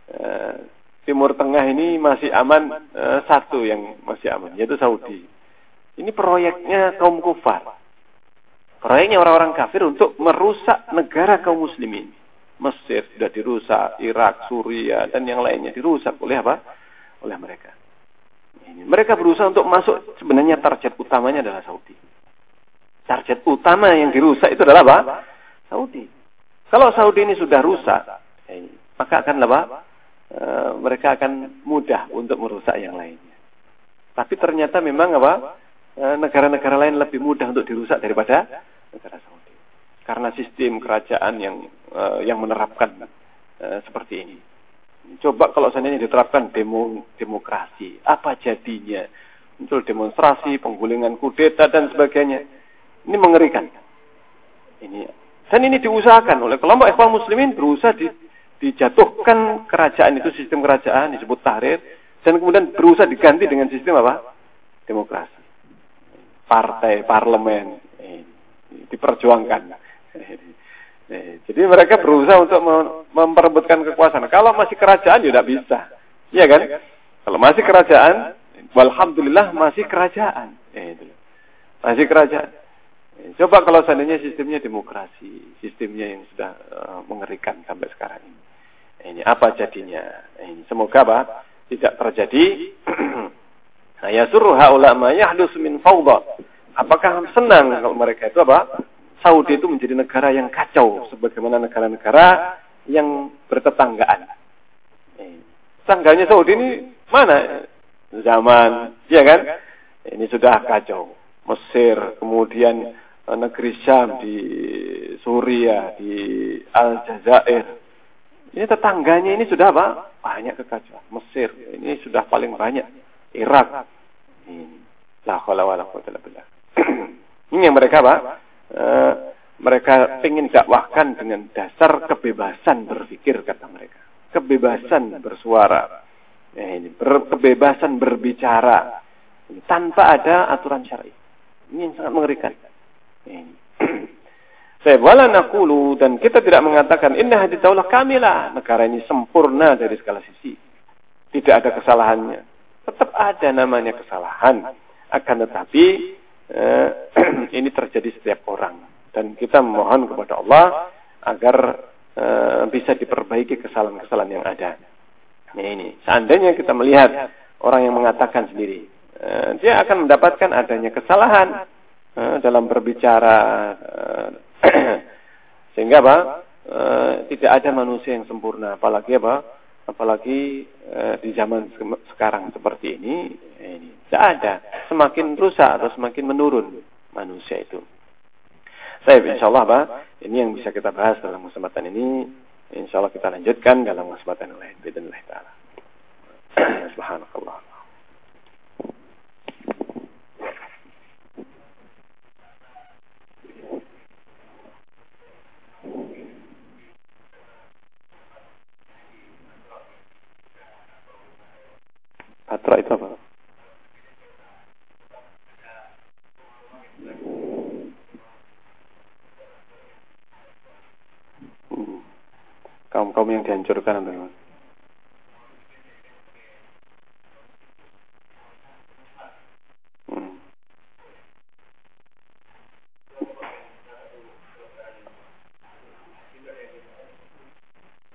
Uh, Timur Tengah ini masih aman uh, satu yang masih aman, yaitu Saudi. Ini proyeknya kaum kufar. Proyeknya orang-orang kafir untuk merusak negara kaum muslimin. Mesir sudah dirusak, Irak, Suria, dan yang lainnya dirusak oleh apa? Oleh mereka. Mereka berusaha untuk masuk, sebenarnya target utamanya adalah Saudi. Target utama yang dirusak itu adalah apa? Saudi. Kalau Saudi ini sudah rusak, eh, maka akan apa? E, mereka akan mudah untuk merusak yang lainnya. Tapi ternyata memang apa? Eh, negara-negara lain lebih mudah untuk dirusak daripada negara Saudi. Karena sistem kerajaan yang uh, yang menerapkan uh, seperti ini. Coba kalau seandainya diterapkan demo demokrasi, apa jadinya? Muncul demonstrasi, penggulingan kudeta dan sebagainya. Ini mengerikan. Ini dan ini diusahakan oleh kelompok ikhwan muslimin berusaha di, dijatuhkan kerajaan itu sistem kerajaan disebut tahrir dan kemudian berusaha diganti dengan sistem apa? Demokrasi. Partai, parlemen diperjuangkan. Eh, jadi mereka berusaha untuk memperebutkan kekuasaan. Kalau masih kerajaan ya tidak bisa. Iya kan? Kalau masih kerajaan, alhamdulillah masih kerajaan. Eh, masih kerajaan. Eh, coba kalau seandainya sistemnya demokrasi, sistemnya yang sudah mengerikan sampai sekarang ini. Ini apa jadinya? Ini semoga apa? Tidak terjadi. Saya suruh haula ma min fawda. Apakah senang kalau mereka itu apa? Saudi itu menjadi negara yang kacau sebagaimana negara-negara yang bertetanggaan. Eh, tetangganya Saudi ini mana? Zaman, ya kan? Ini sudah kacau. Mesir, kemudian eh, negeri Syam di Suria, di Aljazair. Ini tetangganya ini sudah apa? Banyak kekacauan. Mesir, ini sudah paling banyak. Irak. Ini. Ini yang mereka apa? Eh, mereka ingin dakwahkan dengan dasar kebebasan berpikir kata mereka. Kebebasan bersuara. Eh, ini ber, kebebasan berbicara. Ini, tanpa ada aturan syar'i. Ini yang sangat mengerikan. Ini. saya wala nakulu dan kita tidak mengatakan inna hadis daulah kamilah negara ini sempurna dari segala sisi. Tidak ada kesalahannya. Tetap ada namanya kesalahan. Akan tetapi eh, ini terjadi setiap orang dan kita mohon kepada Allah agar eh, bisa diperbaiki kesalahan-kesalahan yang ada. Ini, ini seandainya kita melihat orang yang mengatakan sendiri eh, dia akan mendapatkan adanya kesalahan eh, dalam berbicara eh, sehingga apa? Eh, tidak ada manusia yang sempurna apalagi apa? Apalagi e, di zaman sekarang seperti ini, ini tidak ada. Semakin rusak atau semakin menurun manusia itu. Saya insya Allah Pak, ini yang bisa kita bahas dalam kesempatan ini. Insya Allah kita lanjutkan dalam kesempatan lain. Bismillah ta'ala. Subhanakallah. Patra itu apa? Hmm. Kaum-kaum yang dihancurkan atau hmm.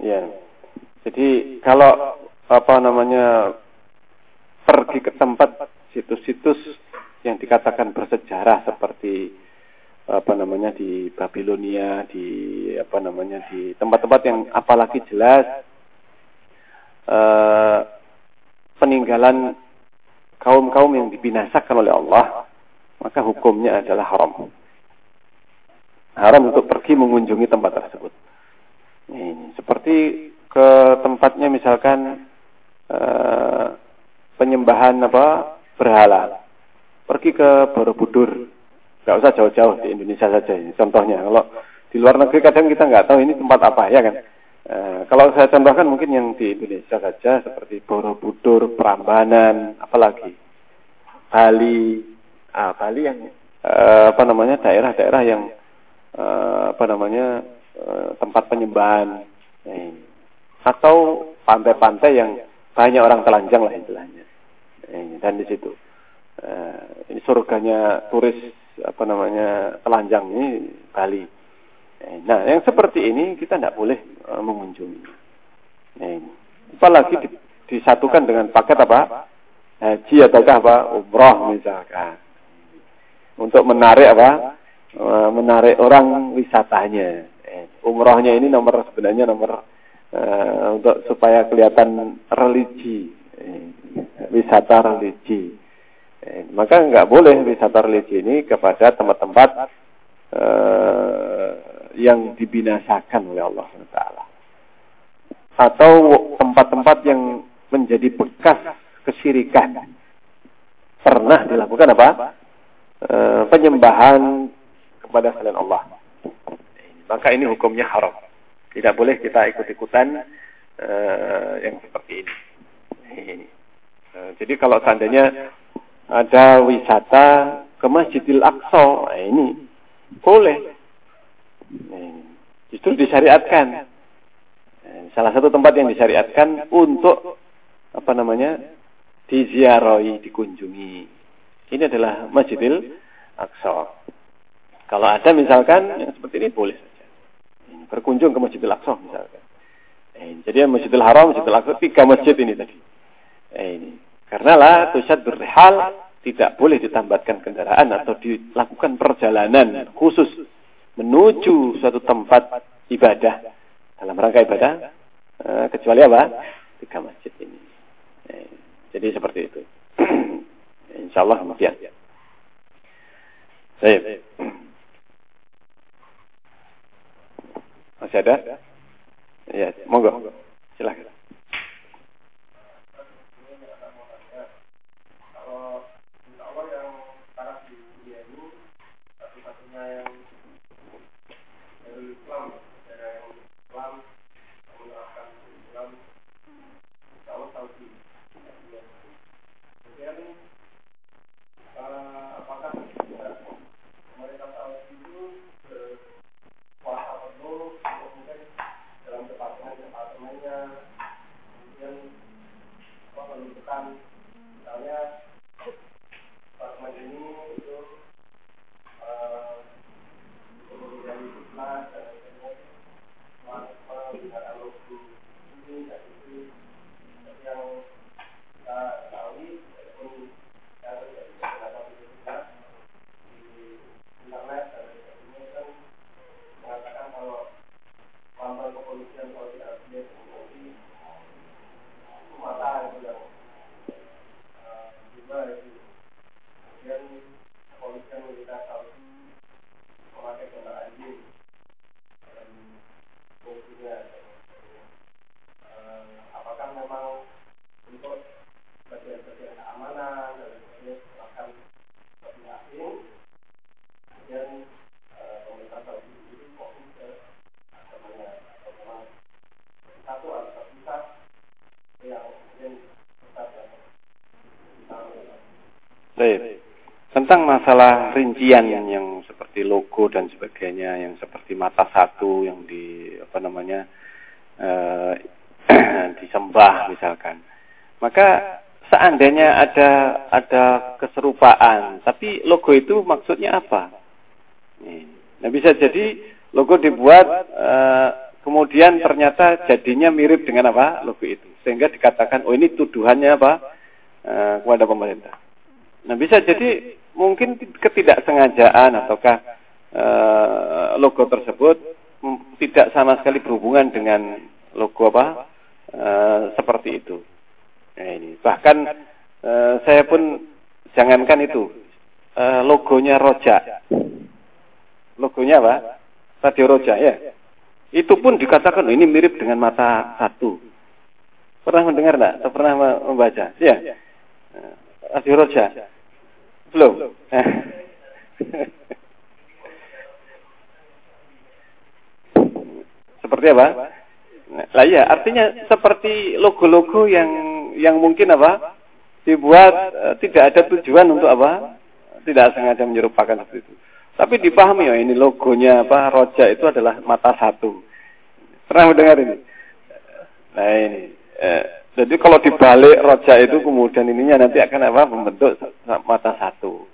Ya. Jadi kalau apa namanya tempat situs-situs yang dikatakan bersejarah seperti apa namanya di Babilonia, di apa namanya di tempat-tempat yang apalagi jelas eh, peninggalan kaum-kaum yang dibinasakan oleh Allah, maka hukumnya adalah haram. Haram untuk pergi mengunjungi tempat tersebut. Ini seperti ke tempatnya misalkan eh, penyembahan apa berhala. Pergi ke Borobudur. Gak usah jauh-jauh di Indonesia saja ini contohnya. Kalau di luar negeri kadang kita nggak tahu ini tempat apa ya kan. E, kalau saya contohkan mungkin yang di Indonesia saja seperti Borobudur, Prambanan, apalagi Bali, ah, Bali yang e, apa namanya daerah-daerah yang e, apa namanya e, tempat penyembahan, e, atau pantai-pantai yang banyak orang telanjang lah istilahnya dan di situ uh, ini surganya turis apa namanya telanjang ini Bali. Eh, nah, yang seperti ini kita tidak boleh uh, mengunjungi. Nah, apalagi di, disatukan dengan paket apa? Haji atau apa? Umroh misalkan. Untuk menarik apa? Uh, menarik orang wisatanya. umrohnya ini nomor sebenarnya nomor uh, untuk supaya kelihatan religi wisata religi. Eh, maka nggak boleh wisata religi ini kepada tempat-tempat eh, yang dibinasakan oleh Allah SWT. Atau tempat-tempat yang menjadi bekas kesyirikan. Pernah dilakukan apa? E, penyembahan kepada selain Allah. Maka ini hukumnya haram. Tidak boleh kita ikut-ikutan e, yang seperti ini. ini. Nah, jadi kalau seandainya ada wisata ke Masjidil Aqsa, nah ini boleh. Nah, justru disyariatkan. Nah, salah satu tempat yang disyariatkan untuk apa namanya diziarahi, dikunjungi. Ini adalah Masjidil Aqsa. Kalau ada misalkan yang seperti ini boleh saja. Berkunjung ke Masjidil Aqsa misalkan. Jadi Masjidil Haram, Masjidil Aqsa, tiga masjid ini tadi. Eh, ini. Karena lah tusad berhal tidak boleh ditambahkan kendaraan atau dilakukan perjalanan khusus menuju suatu tempat ibadah dalam rangka ibadah eh, kecuali apa tiga masjid ini. Eh, jadi seperti itu. Insya Allah demikian. Baik. Masih ada? Ya, monggo. Silakan. Baik. Tentang masalah rincian yang seperti logo dan sebagainya, yang seperti mata satu yang di apa namanya eh, disembah misalkan. Maka seandainya ada ada keserupaan, tapi logo itu maksudnya apa? Nah bisa jadi logo dibuat uh, kemudian ternyata jadinya mirip dengan apa logo itu, sehingga dikatakan oh ini tuduhannya apa uh, kepada pemerintah. Nah bisa jadi mungkin ketidaksengajaan ataukah uh, logo tersebut tidak sama sekali berhubungan dengan logo apa uh, seperti itu. Nah, ini bahkan uh, saya pun jangankan itu uh, logonya Roja, logonya apa? Radio Roja ya. Itu pun dikatakan ini mirip dengan mata satu. Pernah mendengar enggak? Atau pernah membaca? Ya. Radio Roja. Belum. Seperti apa? Lah ya, artinya seperti logo-logo yang yang mungkin apa? dibuat uh, tidak ada tujuan untuk apa? Tidak sengaja menyerupakan seperti itu. Tapi dipahami ya ini logonya apa? Roja itu adalah mata satu. Pernah mendengar ini? Nah ini. Eh, jadi kalau dibalik roja itu kemudian ininya nanti akan apa? Membentuk mata satu.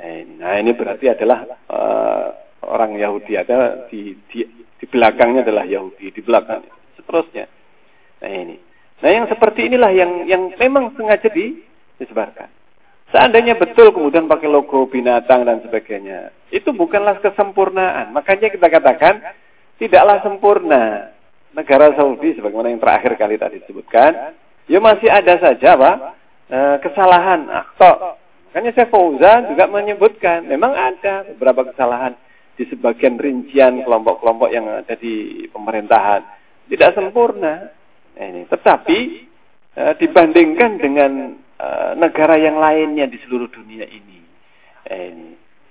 Nah ini, nah, ini berarti adalah uh, orang Yahudi ada di, di di belakangnya adalah Yahudi di belakangnya seterusnya. Nah ini. Nah yang seperti inilah yang yang memang sengaja di, disebarkan. Seandainya betul kemudian pakai logo binatang dan sebagainya, itu bukanlah kesempurnaan. Makanya kita katakan tidaklah sempurna. Negara Saudi sebagaimana yang terakhir kali tadi disebutkan, ya masih ada saja pak e, kesalahan akto. Makanya saya Fauzan juga menyebutkan memang ada beberapa kesalahan di sebagian rincian kelompok-kelompok yang ada di pemerintahan tidak sempurna. Nah, ini. Tetapi e, dibandingkan dengan e, negara yang lainnya di seluruh dunia ini, eh, ini.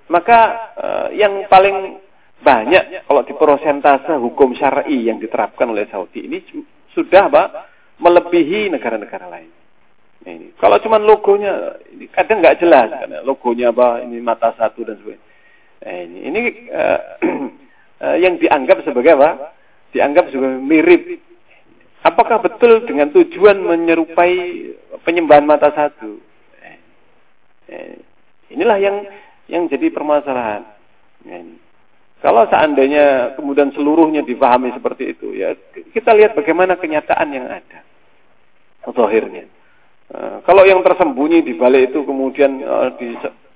maka yang paling banyak kalau di persentase hukum syar'i yang diterapkan oleh Saudi ini sudah pak melebihi negara-negara lain. Nah, ini. Kalau cuma logonya ini kadang nggak jelas karena logonya apa ini mata satu dan sebagainya. Nah, ini ini uh, yang dianggap sebagai apa? dianggap juga mirip. Apakah betul dengan tujuan menyerupai penyembahan mata satu? Eh, inilah yang yang jadi permasalahan. Kalau seandainya kemudian seluruhnya dipahami seperti itu, ya kita lihat bagaimana kenyataan yang ada. Zahirnya. kalau yang tersembunyi di balik itu kemudian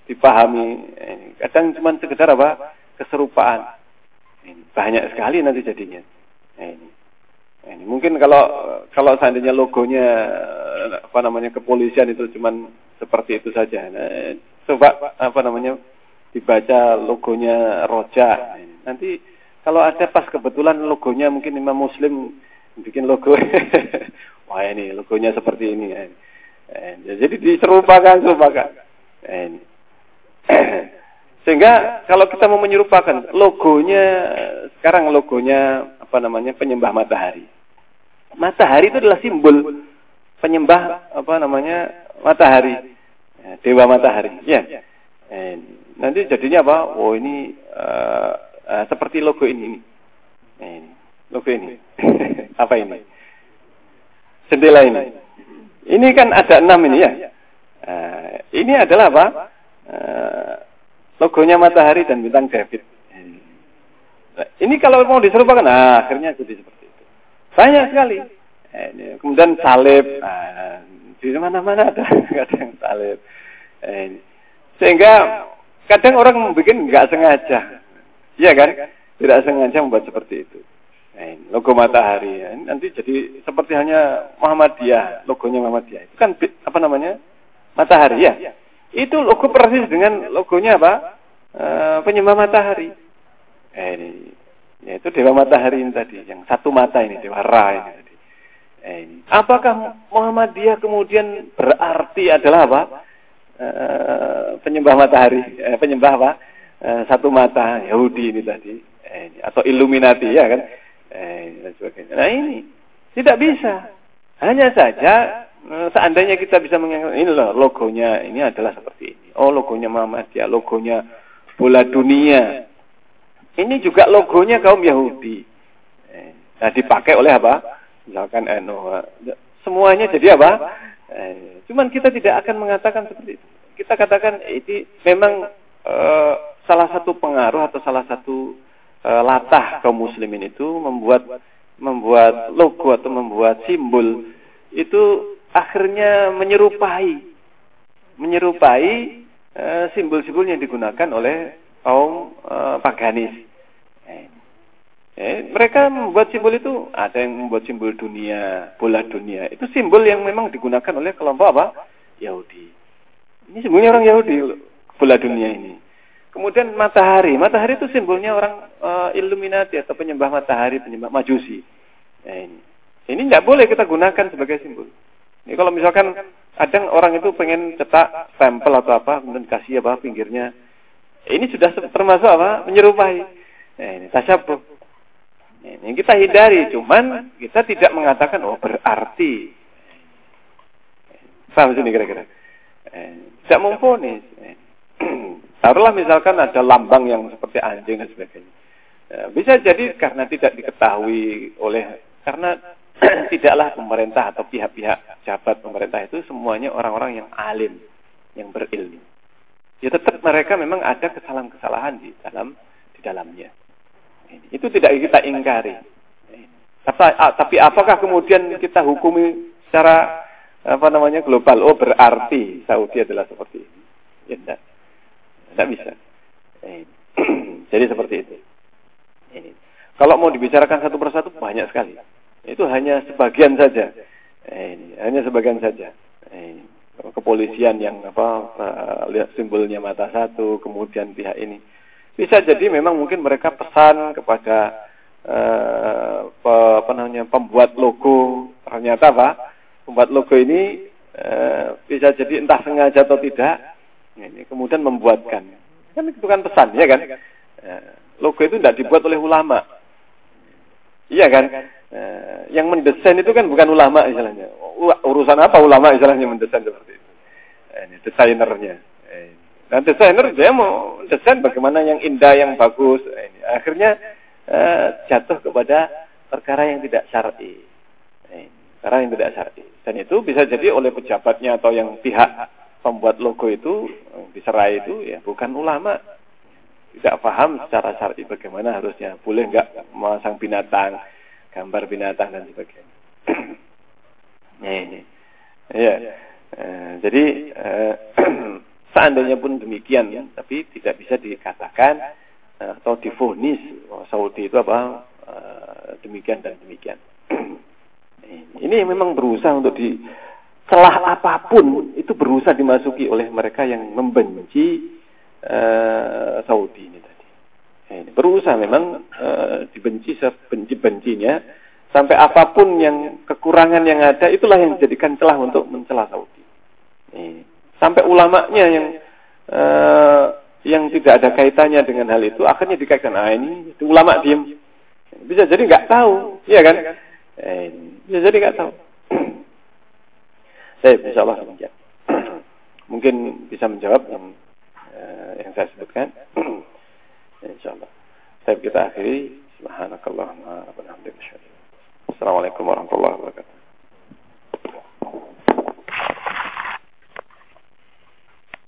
dipahami, kadang cuma sekedar apa? keserupaan. banyak sekali nanti jadinya. Mungkin kalau kalau seandainya logonya apa namanya kepolisian itu cuman seperti itu saja. Nah, coba apa namanya dibaca logonya Roja. Nanti kalau ada pas kebetulan logonya mungkin Imam Muslim bikin logo, ini logonya seperti ini. Nah, jadi diserupakan, serupakan. Nah, ini. Sehingga kalau kita mau menyerupakan logonya sekarang logonya apa namanya penyembah matahari. Matahari itu adalah simbol penyembah apa namanya matahari, dewa matahari. Ya. Eh, nanti jadinya apa? Oh ini uh, uh, seperti logo ini. Eh, logo ini. apa ini? Jendela ini. Ini kan ada enam ini ya. Uh, ini adalah apa? Uh, logonya matahari dan bintang David. Nah, ini kalau mau diserupakan, nah, akhirnya jadi seperti itu. Banyak sekali. Eh, kemudian salib, nah, di mana-mana ada, ada yang salib. Eh, sehingga kadang orang membuat nggak sengaja, iya kan? Tidak sengaja membuat seperti itu. Logo matahari, ya. nanti jadi seperti hanya Muhammadiyah, logonya Muhammadiyah. Itu kan apa namanya? Matahari ya. Itu logo persis dengan logonya apa? E, penyembah matahari. Eh, ini yaitu dewa matahari ini tadi, yang satu mata ini dewa Ra ini tadi. Eh, ini. Apakah Muhammadiyah kemudian berarti adalah apa? E, penyembah matahari, eh, penyembah apa? E, satu mata Yahudi ini tadi, eh, ini. atau Illuminati ya kan? Eh, dan sebagainya. Nah ini tidak bisa. Hanya saja eh, seandainya kita bisa mengingat ini loh logonya ini adalah seperti ini. Oh logonya Muhammadiyah, logonya bola dunia. Ini juga logonya kaum Yahudi. Eh, nah dipakai oleh apa? Misalkan NU. Semuanya jadi apa? Eh, cuman kita tidak akan mengatakan seperti itu. Kita katakan ini memang eh, salah satu pengaruh atau salah satu eh, latah kaum muslimin itu membuat membuat logo atau membuat simbol itu akhirnya menyerupai menyerupai uh, simbol-simbol yang digunakan oleh kaum uh, paganis. Eh, mereka membuat simbol itu ada yang membuat simbol dunia, bola dunia. Itu simbol yang memang digunakan oleh kelompok apa? Yahudi. Ini simbolnya orang Yahudi, bola dunia ini. Kemudian matahari, matahari itu simbolnya orang uh, Illuminati atau penyembah matahari, penyembah majusi. Nah, ini, ini tidak boleh kita gunakan sebagai simbol. Ini kalau misalkan kadang orang itu pengen cetak stempel atau apa, kemudian kasih apa pinggirnya, ini sudah termasuk apa? Menyerupai. Nah, ini tasyabuh. Ini kita hindari, cuman kita tidak mengatakan oh berarti. Paham sini kira-kira. Tidak memfonis. Taruhlah misalkan ada lambang yang seperti anjing dan sebagainya. Ya, bisa jadi karena tidak diketahui oleh karena tidaklah pemerintah atau pihak-pihak jabat pemerintah itu semuanya orang-orang yang alim, yang berilmu. Ya tetap mereka memang ada kesalahan-kesalahan di dalam di dalamnya. Itu tidak kita ingkari. Tapi, apakah kemudian kita hukumi secara apa namanya global? Oh berarti Saudi adalah seperti ini. Ya tidak. Tidak bisa. Eh, jadi seperti itu. Kalau mau dibicarakan satu persatu banyak sekali. Itu hanya sebagian saja. Eh, hanya sebagian saja. Eh. Kepolisian yang apa lihat simbolnya mata satu, kemudian pihak ini. Bisa jadi memang mungkin mereka pesan kepada uh, apa namanya pembuat logo ternyata apa pembuat logo ini uh, bisa jadi entah sengaja atau tidak kemudian membuatkan. Kan itu kan pesan, ya kan? Ya, logo itu tidak dibuat oleh ulama. Iya kan? Ya, yang mendesain itu kan bukan ulama istilahnya. Urusan apa ulama istilahnya mendesain seperti itu? Ya, ini desainernya. Nah desainer dia mau desain bagaimana yang indah, yang bagus. Ini. Akhirnya uh, jatuh kepada perkara yang tidak syar'i. Perkara yang tidak syar'i. Dan itu bisa jadi oleh pejabatnya atau yang pihak pembuat logo itu diserai itu ya bukan ulama. Tidak paham secara syar'i bagaimana harusnya. Boleh nggak memasang binatang gambar binatang dan sebagainya. Ya ini. Ya eh, jadi eh, seandainya pun demikian ya tapi tidak bisa dikatakan eh, atau difonis oh, Saudi itu apa eh, demikian dan demikian. Ini memang berusaha untuk di celah apa pun itu berusaha dimasuki oleh mereka yang membenci uh, Saudi ini tadi. Ini berusaha memang uh, dibenci sebenci-bencinya sampai apa pun yang kekurangan yang ada itulah yang dijadikan celah untuk mencela Saudi. Ini. Sampai ulamanya yang uh, yang tidak ada kaitannya dengan hal itu akhirnya dikaitkan ah ini itu ulama diem bisa jadi nggak tahu, iya kan? Eh, bisa jadi nggak tahu. Saya insya Allah demikian. Mungkin bisa menjawab yang uh, yang saya sebutkan. insya Allah. Saya kita akhiri. Subhanakallahumma. Assalamualaikum warahmatullahi wabarakatuh.